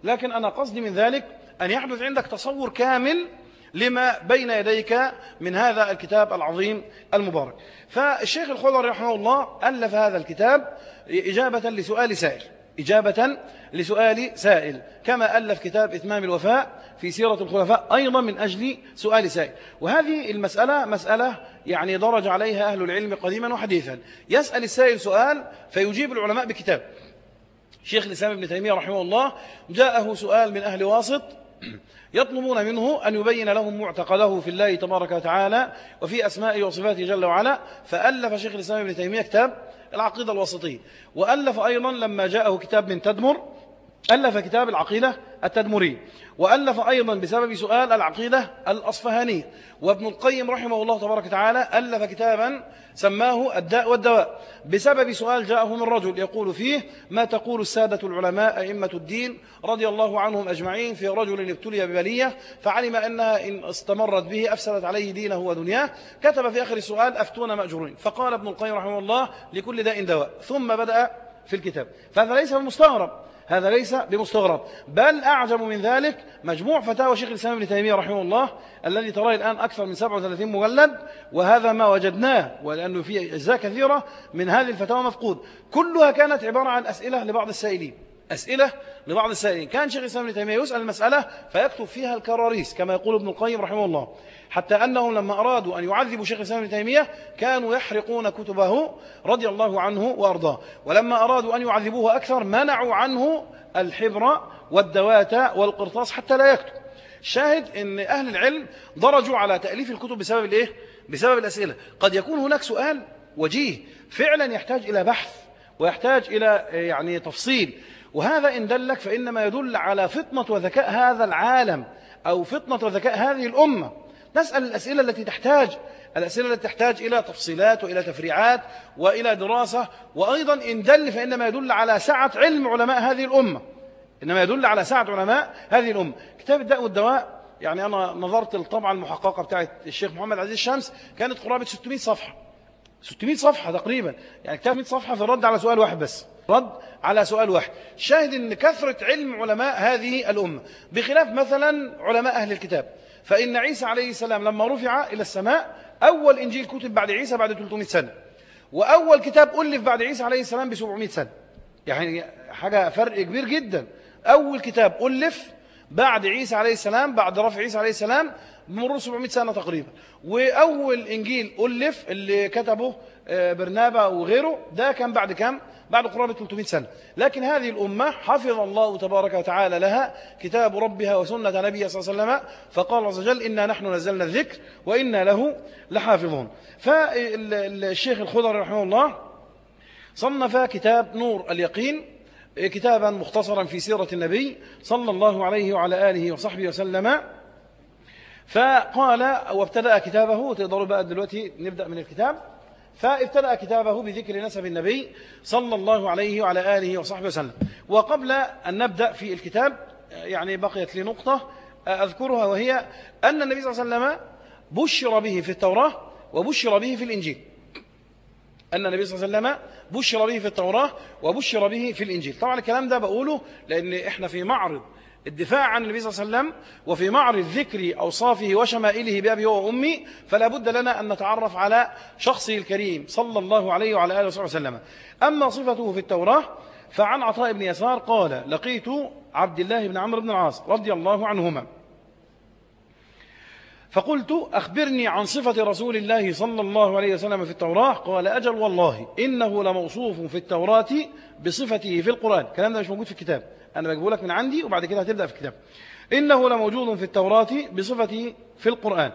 لكن أنا قصدي من ذلك أن يحدث عندك تصور كامل لما بين يديك من هذا الكتاب العظيم المبارك. فالشيخ الخضر رحمه الله ألف هذا الكتاب إجابة لسؤال سائل. إجابة لسؤال سائل. كما ألف كتاب إتمام الوفاء في سيرة الخلفاء أيضا من أجل سؤال سائل. وهذه المسألة مسألة يعني درج عليها أهل العلم قديما وحديثا. يسأل السائل سؤال فيجيب العلماء بكتاب. شيخ الإسلام ابن تيمية رحمه الله جاءه سؤال من أهل واسط يطلبون منه أن يبين لهم معتقده في الله تبارك وتعالى وفي أسمائه وصفاته جل وعلا فألف شيخ الإسلام ابن تيمية كتاب العقيدة الوسطية وألف أيضا لما جاءه كتاب من تدمر ألف كتاب العقيدة التدمري وألف أيضا بسبب سؤال العقيدة الأصفهاني. وابن القيم رحمه الله تبارك وتعالى ألف كتابا سماه الداء والدواء. بسبب سؤال جاءه من رجل يقول فيه ما تقول السادة العلماء أئمة الدين رضي الله عنهم أجمعين في رجل ابتلي ببلية فعلم أنها إن استمرت به أفسدت عليه دينه ودنياه؟ كتب في آخر السؤال أفتون مأجورين فقال ابن القيم رحمه الله لكل داء دواء ثم بدأ في الكتاب. فهذا ليس بمستغرب. هذا ليس بمستغرب. بل أعجب من ذلك مجموع فتاوى شيخ الإسلام ابن تيمية رحمه الله الذي تراه الآن أكثر من 37 مجلد وهذا ما وجدناه ولأنه في أجزاء كثيرة من هذه الفتاوى مفقود. كلها كانت عبارة عن أسئلة لبعض السائلين. أسئلة لبعض السائلين. كان شيخ الإسلام ابن تيمية يسأل المسألة فيكتب فيها الكراريس كما يقول ابن القيم رحمه الله. حتى أنهم لما أرادوا أن يعذبوا شيخ الإسلام ابن تيمية كانوا يحرقون كتبه رضي الله عنه وأرضاه. ولما أرادوا أن يعذبوه أكثر منعوا عنه الحبر والدوات والقرطاس حتى لا يكتب. شاهد أن أهل العلم درجوا على تأليف الكتب بسبب الإيه؟ بسبب الأسئلة. قد يكون هناك سؤال وجيه. فعلا يحتاج إلى بحث ويحتاج إلى يعني تفصيل. وهذا إن دلك فإنما يدل على فطنة وذكاء هذا العالم أو فطنة وذكاء هذه الأمة. نسأل الأسئلة التي تحتاج. الأسئلة التي تحتاج إلى تفصيلات وإلى تفريعات وإلى دراسة. وأيضا إن دل فإنما يدل على سعة علم علماء هذه الأمة. إنما يدل على سعة علماء هذه الأمة. كتاب الداء والدواء يعني أنا نظرت الطبعة المحققة بتاعت الشيخ محمد عزيز الشمس كانت قرابة 600 صفحة. 600 صفحة تقريبا. يعني كتاب 100 صفحة في الرد على سؤال واحد بس. رد على سؤال واحد. شاهد أن كثرة علم علماء هذه الأمة بخلاف مثلا علماء أهل الكتاب فإن عيسى عليه السلام لما رفع إلى السماء أول إنجيل كتب بعد عيسى بعد 300 سنة وأول كتاب ألف بعد عيسى عليه السلام ب 700 سنة. يعني حاجة فرق كبير جدا. أول كتاب ألف بعد عيسى عليه السلام بعد رفع عيسى عليه السلام بمرور 700 سنة تقريبا. وأول إنجيل ألف اللي كتبه آه، برنابا وغيره ده كان بعد كم؟ بعد قرابة 300 سنة. لكن هذه الأمة حفظ الله تبارك وتعالى لها كتاب ربها وسنة نبي صلى الله عليه وسلم فقال عز وجل إنا نحن نزلنا الذكر وإنا له لحافظون. فالشيخ الخضر رحمه الله صنف كتاب نور اليقين كتابا مختصرا في سيرة النبي صلى الله عليه وعلى آله وصحبه وسلم. فقال وابتدأ كتابه تقدروا بقى دلوقتي نبدأ من الكتاب. فابتدأ كتابه بذكر نسب النبي صلى الله عليه وعلى آله وصحبه وسلم. وقبل أن نبدأ في الكتاب يعني بقيت لي نقطة أذكرها وهي أن النبي صلى الله عليه وسلم بشر به في التوراة وبشر به في الإنجيل. أن النبي صلى الله عليه وسلم بشر به في التوراة وبشر به في الإنجيل. طبعا الكلام ده بقوله لأن إحنا في معرض الدفاع عن النبي صلى الله عليه وسلم وفي معرض ذكر أوصافه وشمائله بأبي وأمي فلا بد لنا أن نتعرف على شخصه الكريم صلى الله عليه وعلى آله وصحبه وسلم. أما صفته في التوراة فعن عطاء بن يسار قال لقيت عبد الله بن عمرو بن العاص رضي الله عنهما. فقلت أخبرني عن صفة رسول الله صلى الله عليه وسلم في التوراة. قال أجل والله إنه لموصوف في التوراة بصفته في القرآن. الكلام ده مش موجود في الكتاب. أنا بجيبه لك من عندي وبعد كده هتبدأ في الكتاب. إنه لموجود في التوراة بصفته في القرآن.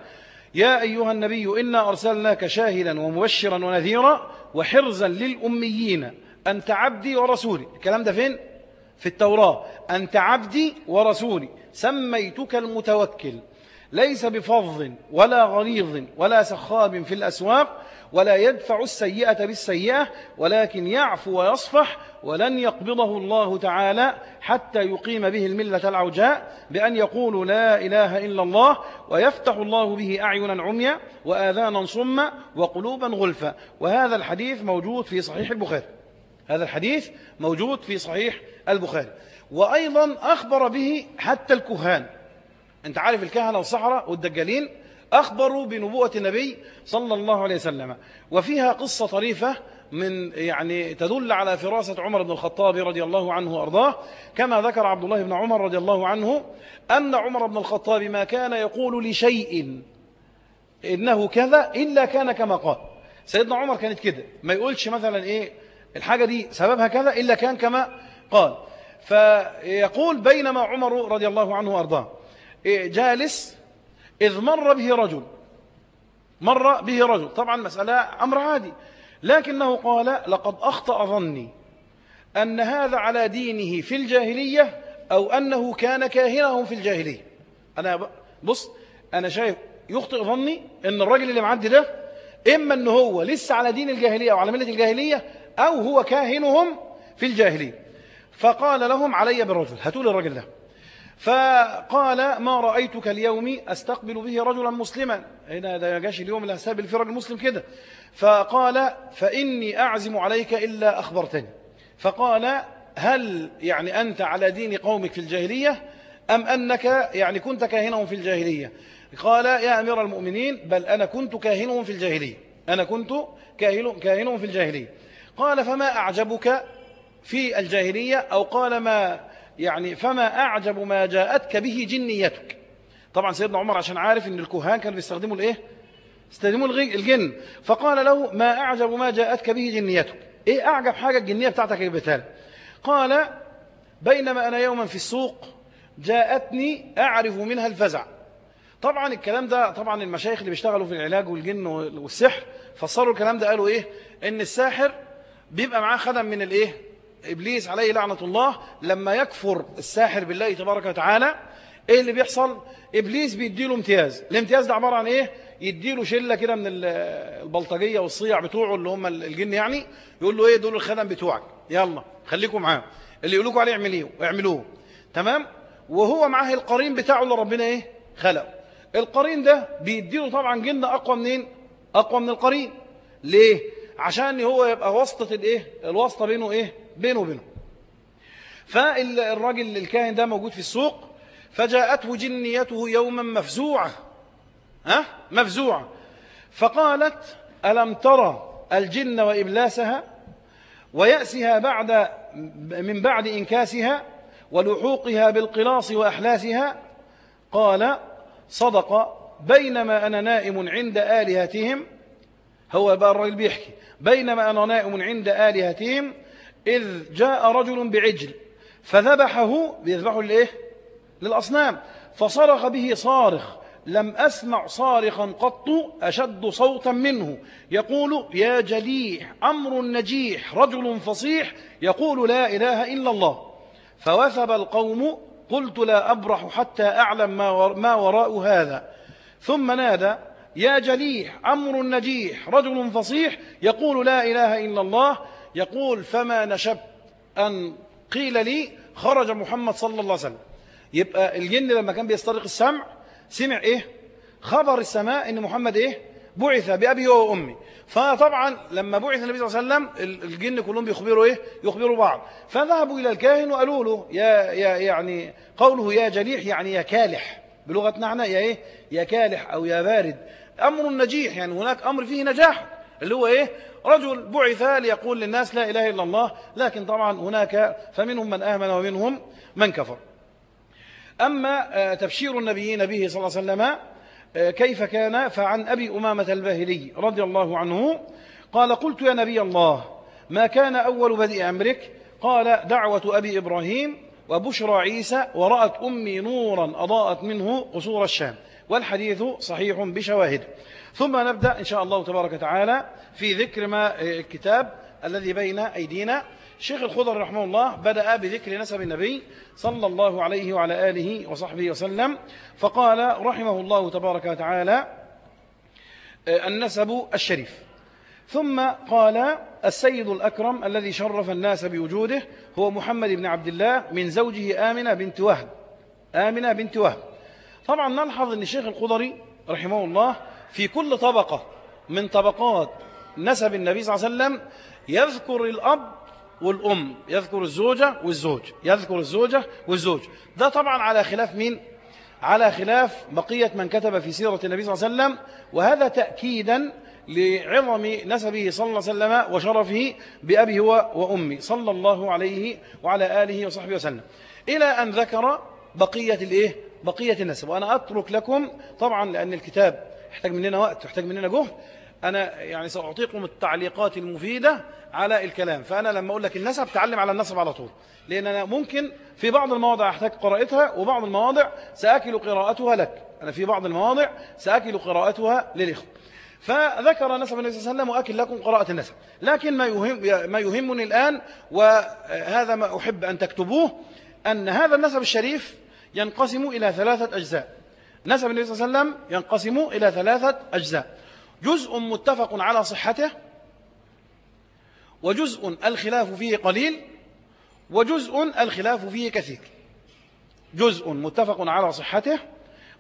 يا أيها النبي إنا أرسلناك شاهدا ومبشرا ونذيرا وحرزا للأميين. أنت عبدي ورسولي. الكلام ده فين؟ في التوراة. أنت عبدي ورسولي. سميتك المتوكل. ليس بفظ ولا غليظ ولا سخاب في الأسواق ولا يدفع السيئة بالسيئة ولكن يعفو ويصفح ولن يقبضه الله تعالى حتى يقيم به الملة العوجاء بأن يقول لا إله إلا الله ويفتح الله به أعينا عميا وآذانا صما وقلوبا غلفا. وهذا الحديث موجود في صحيح البخاري. هذا الحديث موجود في صحيح البخاري. وأيضا أخبر به حتى الكهان. أنت عارف الكهنة والصحراء والدجالين؟ أخبروا بنبوة النبي صلى الله عليه وسلم. وفيها قصة طريفة من يعني تدل على فراسة عمر بن الخطاب رضي الله عنه وأرضاه. كما ذكر عبد الله بن عمر رضي الله عنه أن عمر بن الخطاب ما كان يقول لشيء إنه كذا إلا كان كما قال. سيدنا عمر كانت كده. ما يقولش مثلا إيه الحاجة دي سببها كذا إلا كان كما قال. فيقول بينما عمر رضي الله عنه وأرضاه. إيه، جالس إذ مر به رجل. مر به رجل. طبعا مسألة أمر عادي. لكنه قال لقد أخطأ ظني أن هذا على دينه في الجاهلية أو أنه كان كاهنهم في الجاهلية. أنا بص أنا شايف يخطئ ظني أن الرجل اللي معدي ده إما أنه هو لسه على دين الجاهلية أو على ملة الجاهلية أو هو كاهنهم في الجاهلية. فقال لهم علي بالرجل هاتوا لي الرجل ده. فقال ما رأيتك اليوم أستقبل به رجلا مسلما. هنا ده جاش اليوم اللي هستقبل فيه رجل مسلم كده. فقال فإني أعزم عليك إلا أخبرتني. فقال هل يعني أنت على دين قومك في الجاهلية أم أنك يعني كنت كاهنهم في الجاهلية؟ قال يا أمير المؤمنين بل أنا كنت كاهنهم في الجاهلية. أنا كنت كاهنهم في الجاهلية. قال فما أعجبك في الجاهلية أو قال ما يعني فما أعجب ما جاءتك به جنيتك. طبعا سيدنا عمر عشان عارف إن الكهان كانوا بيستخدموا الايه استخدموا الجن. فقال له ما أعجب ما جاءتك به جنيتك. إيه أعجب حاجة الجنية بتاعتك جبتها قال بينما أنا يوما في السوق جاءتني أعرف منها الفزع. طبعا الكلام ده طبعا المشايخ اللي بيشتغلوا في العلاج والجن والسحر فسروا الكلام ده قالوا إيه؟ إن الساحر بيبقى معاه خدم من الإيه؟ إبليس عليه لعنة الله لما يكفر الساحر بالله تبارك وتعالى إيه اللي بيحصل؟ إبليس بيديله امتياز. الامتياز ده عبارة عن إيه؟ يديله شلة كده من البلطجية والصيع بتوعه اللي هم الجن يعني يقول له إيه؟ دول الخدم بتوعك. يلا خليكم معاه اللي يقولوا عليه اعمليه واعملوه تمام؟ وهو معاه القرين بتاعه اللي ربنا إيه؟ خلقه. القرين ده بيديله طبعا جن أقوى منين؟ أقوى من القرين. ليه؟ عشان هو يبقى واسطة الإيه؟ الواسطة بينه إيه؟ بينه وبينه. فالراجل الكاهن ده موجود في السوق فجاءته جنيته يوما مفزوعة. ها؟ مفزوعة. فقالت ألم ترى الجن وإبلاسها ويأسها بعد من بعد إنكاسها ولحوقها بالقلاص وأحلاسها؟ قال صدق بينما أنا نائم عند آلهتهم. هو بقى الراجل بيحكي. بينما أنا نائم عند آلهتهم إذ جاء رجل بعجل فذبحه بيذبحه لإيه؟ للأصنام فصرخ به صارخ لم أسمع صارخا قط أشد صوتا منه. يقول يا جليح أمر نجيح رجل فصيح يقول لا إله إلا الله. فوثب القوم قلت لا أبرح حتى أعلم ما وراء هذا. ثم نادى يا جليح أمر نجيح رجل فصيح يقول لا إله إلا الله. يقول فما نشبت أن قيل لي خرج محمد صلى الله عليه وسلم. يبقى الجن لما كان بيسترق السمع سمع إيه؟ خبر السماء إن محمد إيه؟ بعث بأبي وأمي فطبعا لما بعث النبي صلى الله عليه وسلم الجن كلهم بيخبروا إيه؟ يخبروا بعض. فذهبوا إلى الكاهن وقالوا له يا, يا يعني قوله يا جليح يعني يا كالح. بلغة نحن يا إيه؟ يا كالح أو يا بارد. أمر نجيح يعني هناك أمر فيه نجاح اللي هو إيه؟ رجل بعث ليقول للناس لا إله إلا الله لكن طبعا هناك فمنهم من آمن ومنهم من كفر. أما آه، تبشير النبيين به صلى الله عليه وسلم آه، كيف كان؟ فعن أبي أمامة الباهلي رضي الله عنه قال قلت يا نبي الله ما كان أول بدء أمرك؟ قال دعوة أبي إبراهيم وبشرى عيسى ورأت أمي نورا أضاءت منه قصور الشام. والحديث صحيح بشواهد. ثم نبدأ إن شاء الله تبارك وتعالى في ذكر ما آه، الكتاب الذي بين أيدينا. الشيخ الخضر رحمه الله بدأ بذكر نسب النبي صلى الله عليه وعلى آله وصحبه وسلم فقال رحمه الله تبارك وتعالى آه، النسب الشريف. ثم قال السيد الأكرم الذي شرف الناس بوجوده هو محمد بن عبد الله من زوجه آمنة بنت وهب. آمنة بنت وهب. طبعا نلحظ أن الشيخ الخضري رحمه الله في كل طبقة من طبقات نسب النبي صلى الله عليه وسلم يذكر الأب والأم يذكر الزوجة والزوج يذكر الزوجة والزوج ده طبعا على خلاف مين؟ على خلاف بقية من كتب في سيرة النبي صلى الله عليه وسلم وهذا تأكيدا لعظم نسبه صلى الله عليه وسلم وشرفه بأبي وأمي صلى الله عليه وعلى آله وصحبه وسلم إلى أن ذكر بقية الإيه؟ بقية النسب وأنا أترك لكم طبعا لأن الكتاب يحتاج مننا وقت ويحتاج مننا جهد. أنا يعني سأعطيكم التعليقات المفيدة على الكلام. فأنا لما أقول لك النسب تعلم على النسب على طول. لأن أنا ممكن في بعض المواضع أحتاج قراءتها وبعض المواضع سأكل قراءتها لك. أنا في بعض المواضع سأكل قراءتها للإخوة. فذكر نسب النبي صلى الله عليه وسلم وأكل لكم قراءة النسب. لكن ما, يهم ما يهمني الآن وهذا ما أحب أن تكتبوه أن هذا النسب الشريف ينقسم إلى ثلاثة أجزاء. نسب النبي صلى الله عليه وسلم ينقسم إلى ثلاثة أجزاء. جزء متفق على صحته وجزء الخلاف فيه قليل وجزء الخلاف فيه كثير. جزء متفق على صحته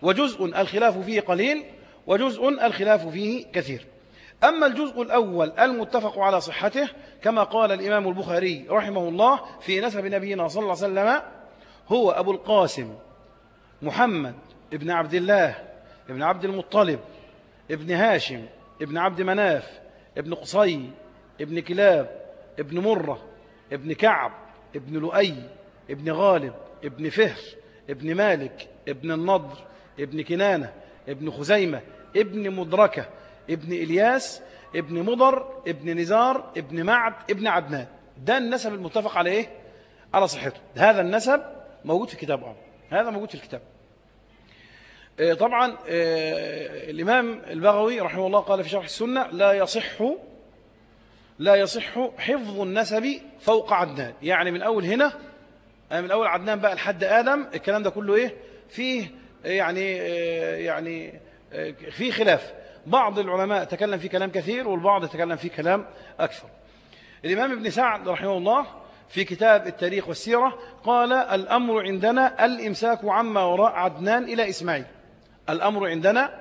وجزء الخلاف فيه قليل وجزء الخلاف فيه كثير. أما الجزء الأول المتفق على صحته كما قال الإمام البخاري رحمه الله في نسب نبينا صلى الله عليه وسلم هو أبو القاسم محمد ابن عبد الله ابن عبد المطلب ابن هاشم ابن عبد مناف ابن قصي ابن كلاب ابن مرة ابن كعب ابن لؤي ابن غالب ابن فهر ابن مالك ابن النضر ابن كنانة ابن خزيمة ابن مدركة ابن إلياس ابن مضر ابن نزار ابن معد ابن عدنان. ده النسب المتفق على إيه؟ على صحته. هذا النسب موجود في كتاب عمر هذا موجود في الكتاب. آه، طبعا آه، الإمام البغوي رحمه الله قال في شرح السنة لا يصح لا يصح حفظ النسب فوق عدنان. يعني من أول هنا آه، من أول عدنان بقى لحد آدم الكلام ده كله إيه؟ فيه يعني يعني فيه خلاف. بعض العلماء تكلم في كلام كثير والبعض تكلم في كلام أكثر. الإمام ابن سعد رحمه الله في كتاب التاريخ والسيرة قال الأمر عندنا الإمساك عما وراء عدنان إلى إسماعيل. الأمر عندنا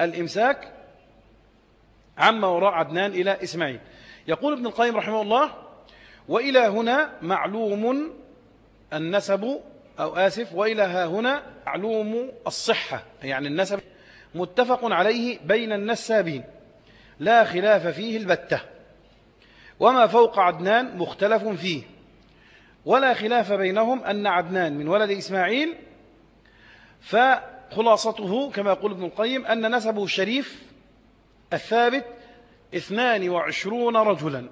الإمساك عما وراء عدنان إلى إسماعيل. يقول ابن القيم رحمه الله وإلى هنا معلوم النسب أو آسف وإلى ها هنا معلوم الصحة. يعني النسب متفق عليه بين النسابين. لا خلاف فيه البتة. وما فوق عدنان مختلف فيه. ولا خلاف بينهم أن عدنان من ولد إسماعيل فأخذ خلاصته كما يقول ابن القيم أن نسبه الشريف الثابت اثنان وعشرون رجلا.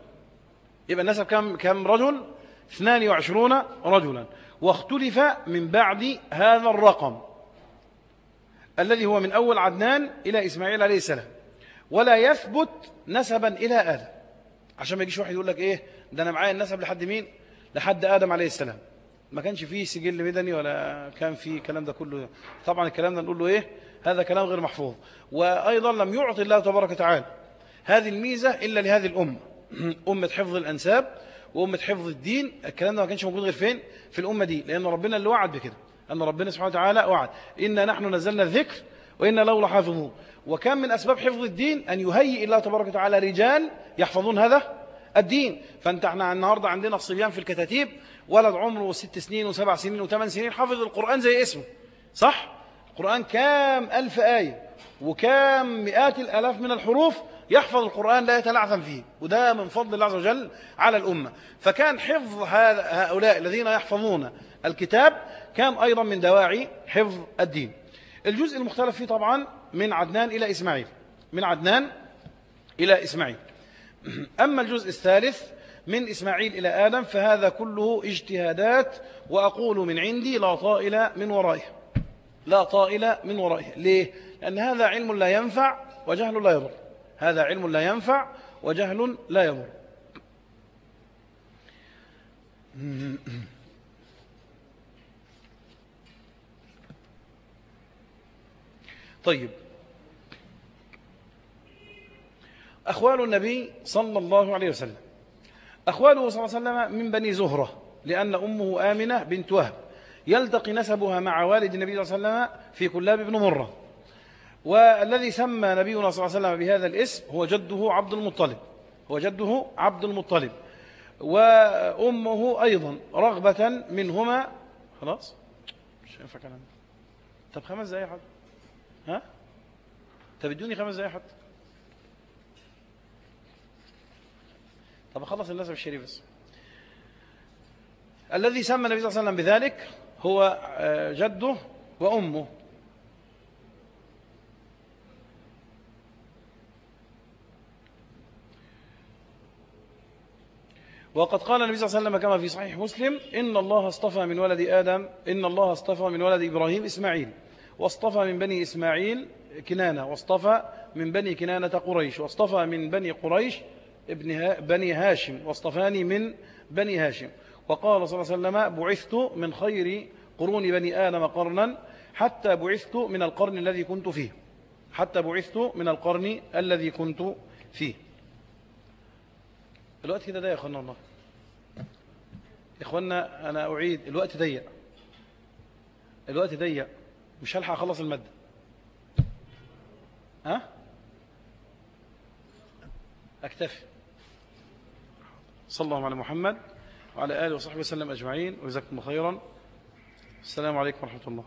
يبقى النسب كم, كم رجل؟ اثنان وعشرون رجلا. واختلف من بعد هذا الرقم الذي هو من أول عدنان إلى إسماعيل عليه السلام. ولا يثبت نسبا إلى آدم عشان ما يجيش واحد يقول لك إيه؟ ده أنا معايا النسب لحد مين؟ لحد آدم عليه السلام. ما كانش فيه سجل مدني ولا كان فيه الكلام ده كله. طبعا الكلام ده نقول له إيه؟ هذا كلام غير محفوظ. وأيضا لم يعطي الله تبارك وتعالى هذه الميزة إلا لهذه الأمة أمة حفظ الأنساب وأمة حفظ الدين. الكلام ده ما كانش موجود غير فين؟ في الأمة دي. لأن ربنا اللي وعد بكده. أن ربنا سبحانه وتعالى وعد. إنا نحن نزلنا الذكر وإنا له لحافظون. وكان من أسباب حفظ الدين أن يهيئ الله تبارك وتعالى رجال يحفظون هذا الدين. فانت إحنا النهاردة عندنا الصبيان في الكتاتيب ولد عمره ست سنين وسبع سنين وثمان سنين حافظ القرآن زي اسمه. صح؟ القرآن كام ألف آية وكام مئات الألاف من الحروف يحفظ القرآن لا يتلعثم فيه. وده من فضل الله عز وجل على الأمة. فكان حفظ هؤلاء الذين يحفظون الكتاب كان أيضا من دواعي حفظ الدين. الجزء المختلف فيه طبعا من عدنان إلى إسماعيل. من عدنان إلى إسماعيل. أما الجزء الثالث من إسماعيل إلى آدم فهذا كله اجتهادات وأقول من عندي لا طائل من ورائه. لا طائل من ورائه. ليه؟ لأن هذا علم لا ينفع وجهل لا يضر. هذا علم لا ينفع وجهل لا يضر. طيب. أخوال النبي صلى الله عليه وسلم. أخواله صلى الله عليه وسلم من بني زهرة لأن أمه آمنة بنت وهب. يلتقي نسبها مع والد النبي صلى الله عليه وسلم في كلاب بن مرة. والذي سمى نبينا صلى الله عليه وسلم بهذا الاسم هو جده عبد المطلب. هو جده عبد المطلب. وأمه أيضا رغبة منهما. خلاص؟ مش ينفع كلام. طب خمس دقايق حد ها؟ طب ادوني خمس دقايق حد طب اخلص النسب الشريف بس. الذي سمى النبي صلى الله عليه وسلم بذلك هو آه، جده وأمه. وقد قال النبي صلى الله عليه وسلم كما في صحيح مسلم إن الله اصطفى من ولد آدم إن الله اصطفى من ولد إبراهيم إسماعيل. واصطفى من بني إسماعيل كنانة واصطفى من بني كنانة قريش واصطفى من بني قريش ابن بني هاشم واصطفاني من بني هاشم. وقال صلى الله عليه وسلم بعثت من خير قرون بني آدم قرنا حتى بعثت من القرن الذي كنت فيه حتى بعثت من القرن الذي كنت فيه. الوقت كده ده يا أخوانا الله يا إخوانا أنا أعيد. الوقت ضيق. الوقت ضيق. مش هلحق أخلص المادة. ها؟ أكتفي. صلى الله على محمد وعلى آله وصحبه وسلم أجمعين وجزاكم خيرا. السلام عليكم ورحمة الله.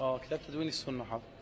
آه كتاب تدوين السنة حاضر.